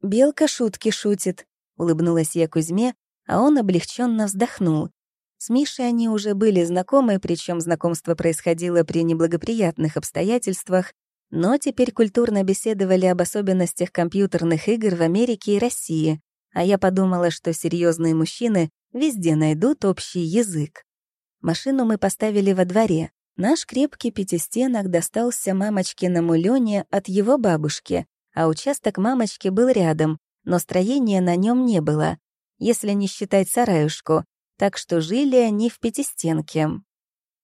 «Белка шутки шутит», — улыбнулась я Кузьме, а он облегченно вздохнул. С Мишей они уже были знакомы, причем знакомство происходило при неблагоприятных обстоятельствах, но теперь культурно беседовали об особенностях компьютерных игр в Америке и России, а я подумала, что серьезные мужчины везде найдут общий язык. Машину мы поставили во дворе. Наш крепкий пятистенок достался мамочкиному Лёне от его бабушки, а участок мамочки был рядом, но строения на нем не было, если не считать сараюшку, так что жили они в пятистенке.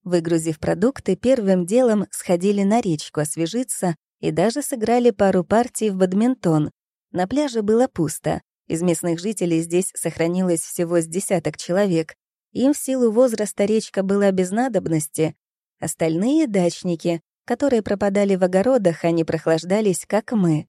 Выгрузив продукты, первым делом сходили на речку освежиться и даже сыграли пару партий в бадминтон. На пляже было пусто. Из местных жителей здесь сохранилось всего с десяток человек. Им в силу возраста речка была без надобности. Остальные — дачники, которые пропадали в огородах, не прохлаждались, как мы.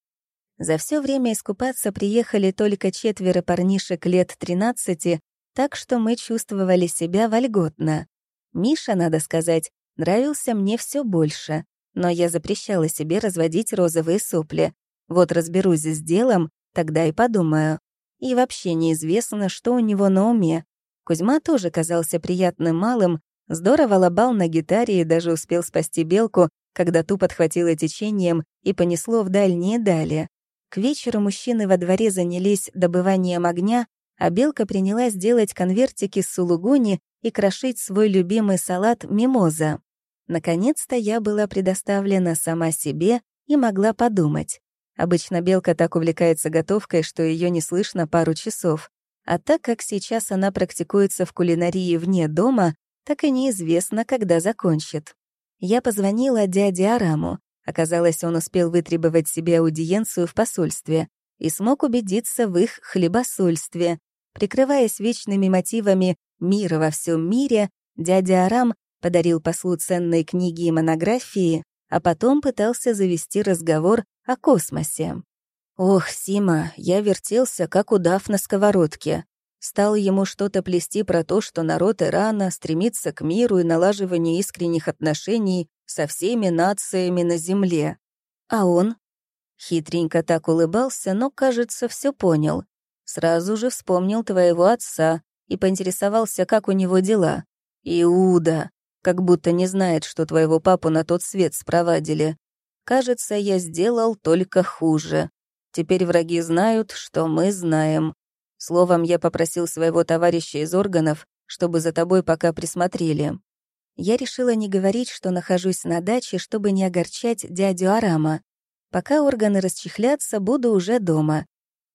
За все время искупаться приехали только четверо парнишек лет 13, так что мы чувствовали себя вольготно. Миша, надо сказать, нравился мне все больше, но я запрещала себе разводить розовые сопли. Вот разберусь с делом, тогда и подумаю. И вообще неизвестно, что у него на уме. Кузьма тоже казался приятным малым, здорово лобал на гитаре и даже успел спасти белку, когда ту подхватило течением и понесло в дальние дали. К вечеру мужчины во дворе занялись добыванием огня, а Белка принялась делать конвертики с сулугуни и крошить свой любимый салат мимоза. Наконец-то я была предоставлена сама себе и могла подумать. Обычно Белка так увлекается готовкой, что ее не слышно пару часов. А так как сейчас она практикуется в кулинарии вне дома, так и неизвестно, когда закончит. Я позвонила дяде Араму. Оказалось, он успел вытребовать себе аудиенцию в посольстве и смог убедиться в их хлебосольстве. Прикрываясь вечными мотивами мира во всем мире, дядя Арам подарил послу ценные книги и монографии, а потом пытался завести разговор о космосе. Ох, Сима, я вертелся, как удав на сковородке. Стал ему что-то плести про то, что народ Ирана стремится к миру и налаживанию искренних отношений со всеми нациями на Земле. А он? Хитренько так улыбался, но, кажется, все понял. Сразу же вспомнил твоего отца и поинтересовался, как у него дела. Иуда, как будто не знает, что твоего папу на тот свет спровадили. Кажется, я сделал только хуже. Теперь враги знают, что мы знаем. Словом, я попросил своего товарища из органов, чтобы за тобой пока присмотрели. Я решила не говорить, что нахожусь на даче, чтобы не огорчать дядю Арама. Пока органы расчехлятся, буду уже дома.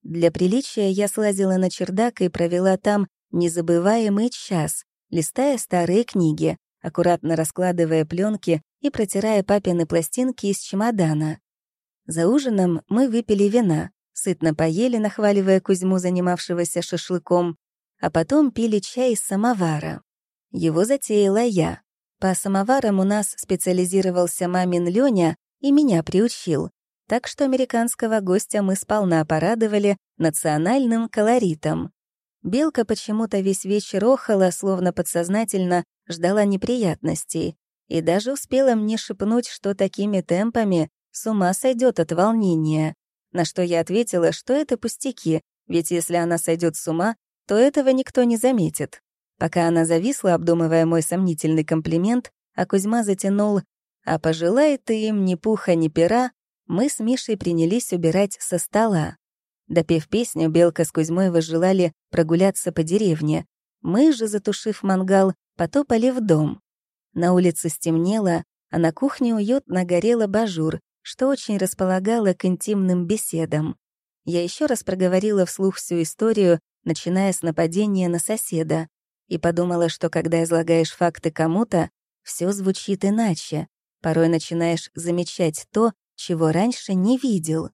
Для приличия я слазила на чердак и провела там незабываемый час, листая старые книги, аккуратно раскладывая пленки и протирая папины пластинки из чемодана. За ужином мы выпили вина, сытно поели, нахваливая Кузьму, занимавшегося шашлыком, а потом пили чай из самовара. Его затеяла я. По самоварам у нас специализировался мамин Лёня и меня приучил, так что американского гостя мы сполна порадовали национальным колоритом. Белка почему-то весь вечер охала, словно подсознательно ждала неприятностей, и даже успела мне шепнуть, что такими темпами с ума сойдет от волнения. На что я ответила, что это пустяки, ведь если она сойдет с ума, то этого никто не заметит. Пока она зависла, обдумывая мой сомнительный комплимент, а Кузьма затянул «А пожелай ты им ни пуха, ни пера», мы с Мишей принялись убирать со стола. Допев песню, Белка с Кузьмой возжелали прогуляться по деревне. Мы же, затушив мангал, потопали в дом. На улице стемнело, а на кухне уютно горел абажур, что очень располагало к интимным беседам. Я еще раз проговорила вслух всю историю, начиная с нападения на соседа, и подумала, что когда излагаешь факты кому-то, все звучит иначе. Порой начинаешь замечать то, чего раньше не видел.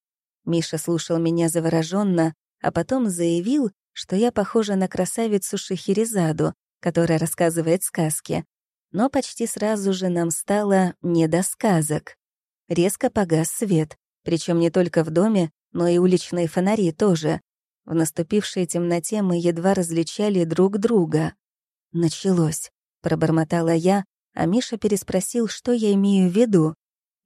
Миша слушал меня завороженно, а потом заявил, что я похожа на красавицу Шахерезаду, которая рассказывает сказки. Но почти сразу же нам стало не до сказок. Резко погас свет, причем не только в доме, но и уличные фонари тоже. В наступившей темноте мы едва различали друг друга. «Началось», — пробормотала я, а Миша переспросил, что я имею в виду.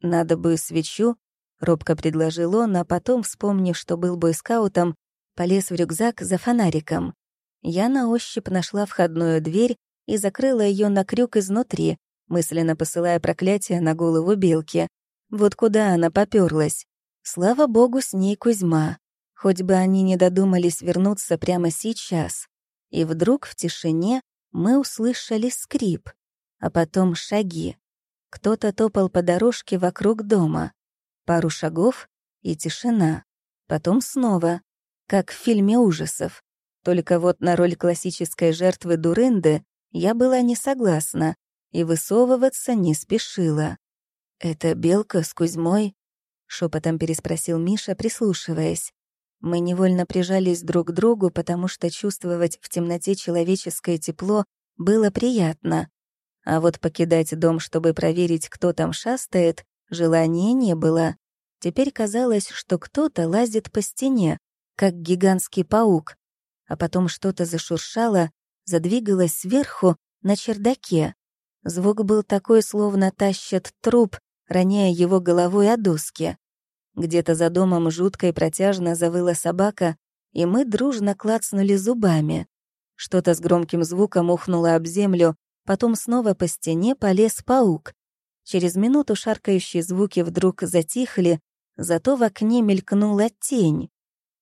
«Надо бы свечу», — робко предложил он, а потом, вспомнив, что был бойскаутом, полез в рюкзак за фонариком. Я на ощупь нашла входную дверь и закрыла ее на крюк изнутри, мысленно посылая проклятие на голову белки. Вот куда она попёрлась. Слава богу, с ней Кузьма. Хоть бы они не додумались вернуться прямо сейчас. И вдруг в тишине мы услышали скрип, а потом шаги. Кто-то топал по дорожке вокруг дома. Пару шагов и тишина. Потом снова, как в фильме ужасов. Только вот на роль классической жертвы Дурынды я была не согласна и высовываться не спешила. «Это Белка с Кузьмой?» — шепотом переспросил Миша, прислушиваясь. Мы невольно прижались друг к другу, потому что чувствовать в темноте человеческое тепло было приятно. А вот покидать дом, чтобы проверить, кто там шастает, желания не было. Теперь казалось, что кто-то лазит по стене, как гигантский паук. А потом что-то зашуршало, задвигалось сверху на чердаке. Звук был такой, словно тащат труп, роняя его головой о доски. Где-то за домом жутко и протяжно завыла собака, и мы дружно клацнули зубами. Что-то с громким звуком ухнуло об землю, потом снова по стене полез паук. Через минуту шаркающие звуки вдруг затихли, зато в окне мелькнула тень.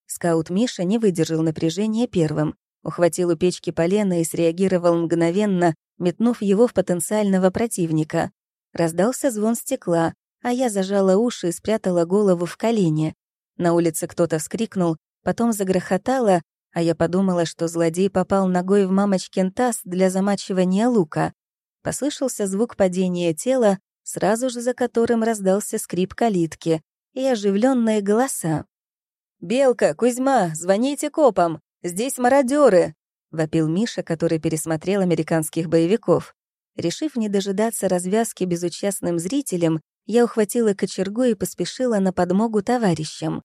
Скаут Миша не выдержал напряжения первым, ухватил у печки полено и среагировал мгновенно, метнув его в потенциального противника. Раздался звон стекла, а я зажала уши и спрятала голову в колени. На улице кто-то вскрикнул, потом загрохотало, а я подумала, что злодей попал ногой в мамочкин таз для замачивания лука. Послышался звук падения тела, сразу же за которым раздался скрип калитки и оживленные голоса. «Белка, Кузьма, звоните копам! Здесь мародеры! вопил Миша, который пересмотрел американских боевиков. Решив не дожидаться развязки безучастным зрителям, я ухватила кочергу и поспешила на подмогу товарищам.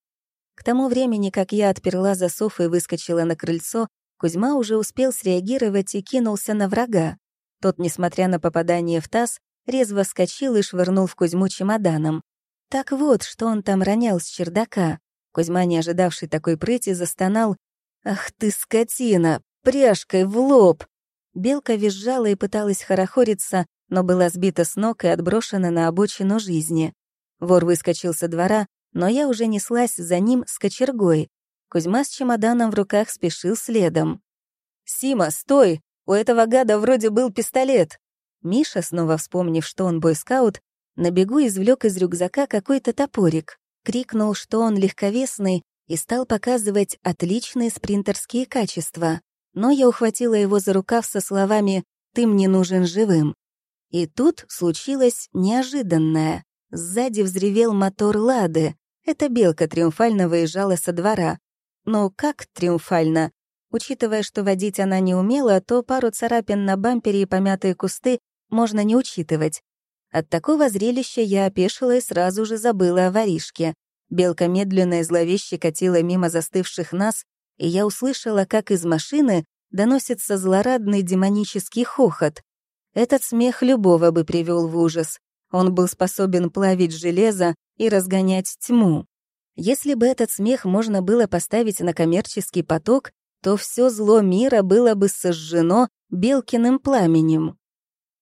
К тому времени, как я отперла засов и выскочила на крыльцо, Кузьма уже успел среагировать и кинулся на врага. Тот, несмотря на попадание в таз, резво вскочил и швырнул в Кузьму чемоданом. Так вот, что он там ронял с чердака. Кузьма, не ожидавший такой прыти, застонал. «Ах ты, скотина! Пряжкой в лоб!» Белка визжала и пыталась хорохориться, но была сбита с ног и отброшена на обочину жизни. Вор выскочил со двора, но я уже неслась за ним с кочергой. Кузьма с чемоданом в руках спешил следом. «Сима, стой! У этого гада вроде был пистолет!» Миша, снова вспомнив, что он бойскаут, на бегу извлек из рюкзака какой-то топорик, крикнул, что он легковесный, и стал показывать отличные спринтерские качества. Но я ухватила его за рукав со словами «Ты мне нужен живым». И тут случилось неожиданное. Сзади взревел мотор «Лады». Эта белка триумфально выезжала со двора. Но как триумфально? Учитывая, что водить она не умела, то пару царапин на бампере и помятые кусты можно не учитывать. От такого зрелища я опешила и сразу же забыла о воришке. Белка медленно и зловеще катила мимо застывших нас, и я услышала, как из машины доносится злорадный демонический хохот. Этот смех любого бы привел в ужас. Он был способен плавить железо и разгонять тьму. Если бы этот смех можно было поставить на коммерческий поток, то все зло мира было бы сожжено белкиным пламенем.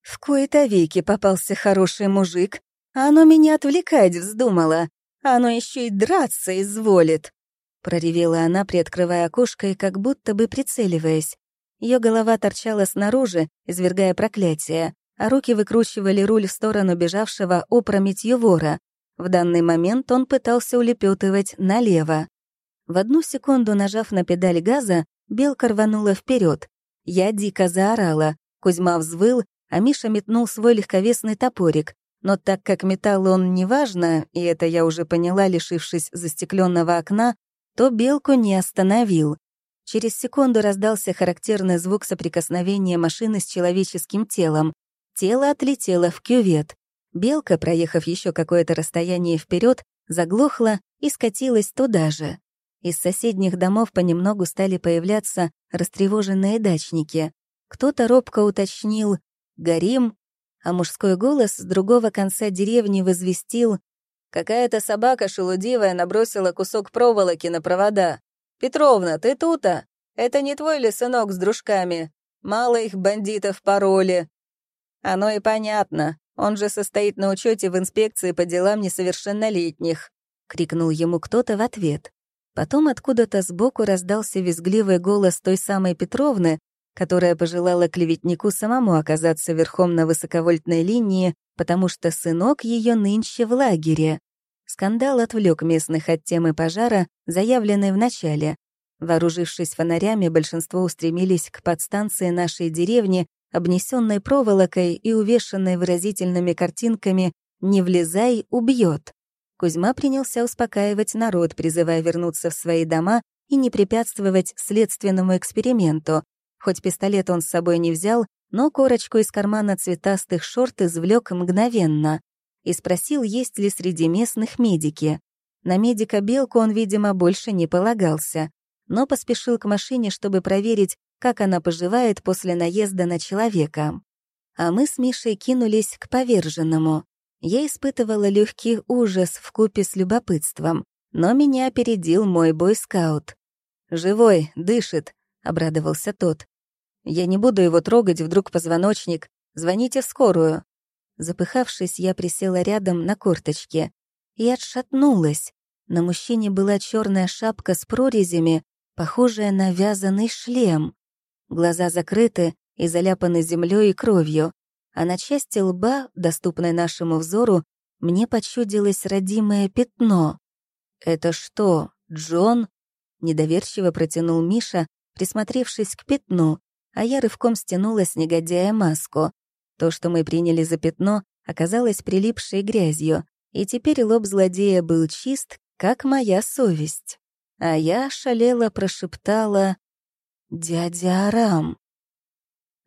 В кои-то веки попался хороший мужик, а оно меня отвлекать вздумало, оно еще и драться изволит. Проревела она, приоткрывая окошко и как будто бы прицеливаясь. Ее голова торчала снаружи, извергая проклятие, а руки выкручивали руль в сторону бежавшего опрометью вора. В данный момент он пытался улепетывать налево. В одну секунду, нажав на педаль газа, белка рванула вперед. Я дико заорала. Кузьма взвыл, а Миша метнул свой легковесный топорик. Но так как металл он неважно, и это я уже поняла, лишившись застекленного окна, то белку не остановил. Через секунду раздался характерный звук соприкосновения машины с человеческим телом. Тело отлетело в кювет. Белка, проехав еще какое-то расстояние вперед, заглохла и скатилась туда же. Из соседних домов понемногу стали появляться растревоженные дачники. Кто-то робко уточнил «Горим», а мужской голос с другого конца деревни возвестил «Какая-то собака шелудивая набросила кусок проволоки на провода. Петровна, ты тута? Это не твой ли сынок с дружками? Мало их бандитов пароли. Оно и понятно. Он же состоит на учете в инспекции по делам несовершеннолетних», — крикнул ему кто-то в ответ. Потом откуда-то сбоку раздался визгливый голос той самой Петровны, которая пожелала клеветнику самому оказаться верхом на высоковольтной линии, потому что сынок ее нынче в лагере. Скандал отвлек местных от темы пожара, заявленной в начале. Вооружившись фонарями, большинство устремились к подстанции нашей деревни, обнесенной проволокой и увешанной выразительными картинками «Не влезай, убьет». Кузьма принялся успокаивать народ, призывая вернуться в свои дома и не препятствовать следственному эксперименту. Хоть пистолет он с собой не взял, но корочку из кармана цветастых шорт извлек мгновенно и спросил, есть ли среди местных медики. На медика Белку он, видимо, больше не полагался, но поспешил к машине, чтобы проверить, как она поживает после наезда на человека. А мы с Мишей кинулись к поверженному. Я испытывала легкий ужас в купе с любопытством, но меня опередил мой бойскаут. «Живой, дышит», — обрадовался тот. «Я не буду его трогать, вдруг позвоночник. Звоните в скорую». Запыхавшись, я присела рядом на корточке и отшатнулась. На мужчине была черная шапка с прорезями, похожая на вязаный шлем. Глаза закрыты и заляпаны землей и кровью, а на части лба, доступной нашему взору, мне почудилось родимое пятно. «Это что, Джон?» — недоверчиво протянул Миша, присмотревшись к пятну, а я рывком стянула с негодяя маску. То, что мы приняли за пятно, оказалось прилипшей грязью, и теперь лоб злодея был чист, как моя совесть. А я шалела прошептала «Дядя Арам».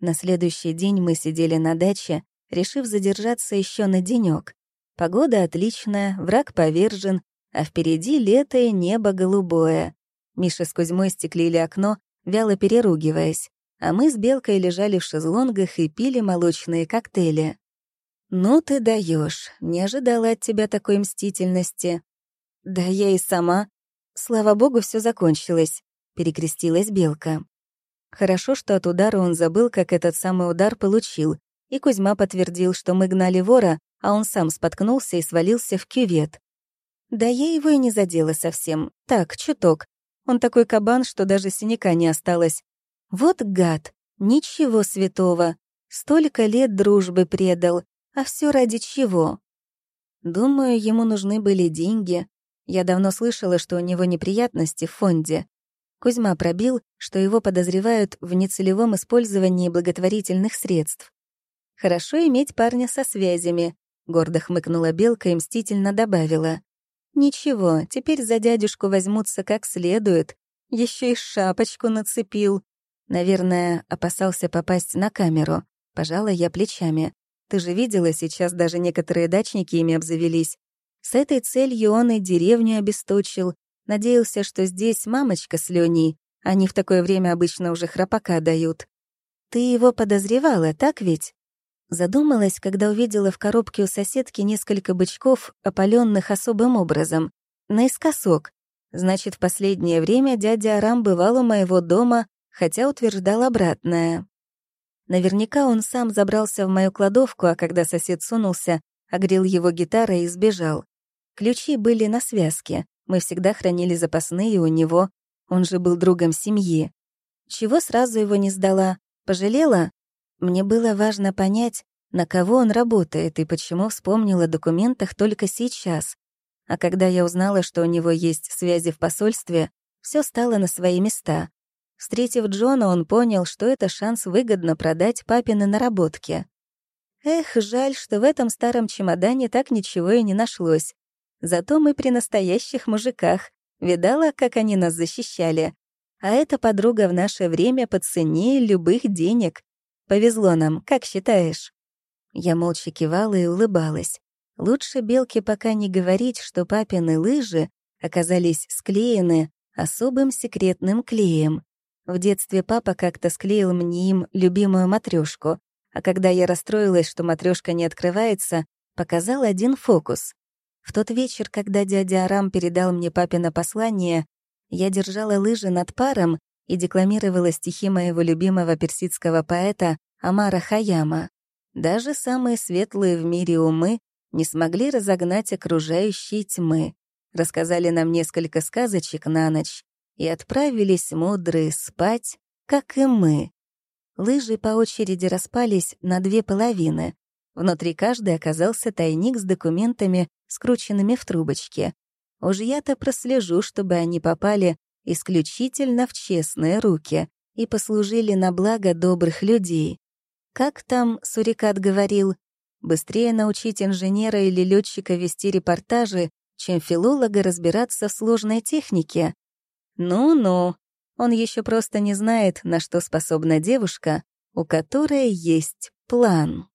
На следующий день мы сидели на даче, решив задержаться еще на денек. Погода отличная, враг повержен, а впереди лето и небо голубое. Миша с Кузьмой стеклили окно, вяло переругиваясь, а мы с Белкой лежали в шезлонгах и пили молочные коктейли. «Ну ты даешь, не ожидала от тебя такой мстительности». «Да я и сама. Слава богу, все закончилось», — перекрестилась Белка. Хорошо, что от удара он забыл, как этот самый удар получил, и Кузьма подтвердил, что мы гнали вора, а он сам споткнулся и свалился в кювет. Да я его и не задела совсем. Так, чуток. Он такой кабан, что даже синяка не осталось. Вот гад, ничего святого. Столько лет дружбы предал, а все ради чего? Думаю, ему нужны были деньги. Я давно слышала, что у него неприятности в фонде. Кузьма пробил, что его подозревают в нецелевом использовании благотворительных средств. «Хорошо иметь парня со связями», — гордо хмыкнула Белка и мстительно добавила. «Ничего, теперь за дядюшку возьмутся как следует. Еще и шапочку нацепил. Наверное, опасался попасть на камеру. Пожала я плечами. Ты же видела, сейчас даже некоторые дачники ими обзавелись. С этой целью он и деревню обесточил. Надеялся, что здесь мамочка с Леней. Они в такое время обычно уже храпака дают. Ты его подозревала, так ведь? Задумалась, когда увидела в коробке у соседки несколько бычков, опаленных особым образом. Наискосок. Значит, в последнее время дядя Арам бывал у моего дома, хотя утверждал обратное. Наверняка он сам забрался в мою кладовку, а когда сосед сунулся, огрел его гитарой и сбежал. Ключи были на связке. Мы всегда хранили запасные у него. Он же был другом семьи. Чего сразу его не сдала? Пожалела? Мне было важно понять, на кого он работает и почему вспомнила о документах только сейчас. А когда я узнала, что у него есть связи в посольстве, все стало на свои места. Встретив Джона, он понял, что это шанс выгодно продать папины наработки. Эх, жаль, что в этом старом чемодане так ничего и не нашлось. Зато мы при настоящих мужиках. Видала, как они нас защищали. А эта подруга в наше время по цене любых денег. Повезло нам, как считаешь?» Я молча кивала и улыбалась. Лучше Белке пока не говорить, что папины лыжи оказались склеены особым секретным клеем. В детстве папа как-то склеил мне им любимую матрешку, а когда я расстроилась, что матрешка не открывается, показал один фокус. В тот вечер, когда дядя Арам передал мне папино послание, я держала лыжи над паром и декламировала стихи моего любимого персидского поэта Амара Хаяма. Даже самые светлые в мире умы не смогли разогнать окружающие тьмы, рассказали нам несколько сказочек на ночь и отправились мудрые спать, как и мы. Лыжи по очереди распались на две половины. Внутри каждой оказался тайник с документами, скрученными в трубочке. Уж я-то прослежу, чтобы они попали исключительно в честные руки и послужили на благо добрых людей. Как там Сурикат говорил, быстрее научить инженера или летчика вести репортажи, чем филолога разбираться в сложной технике. Ну-ну, он еще просто не знает, на что способна девушка, у которой есть план.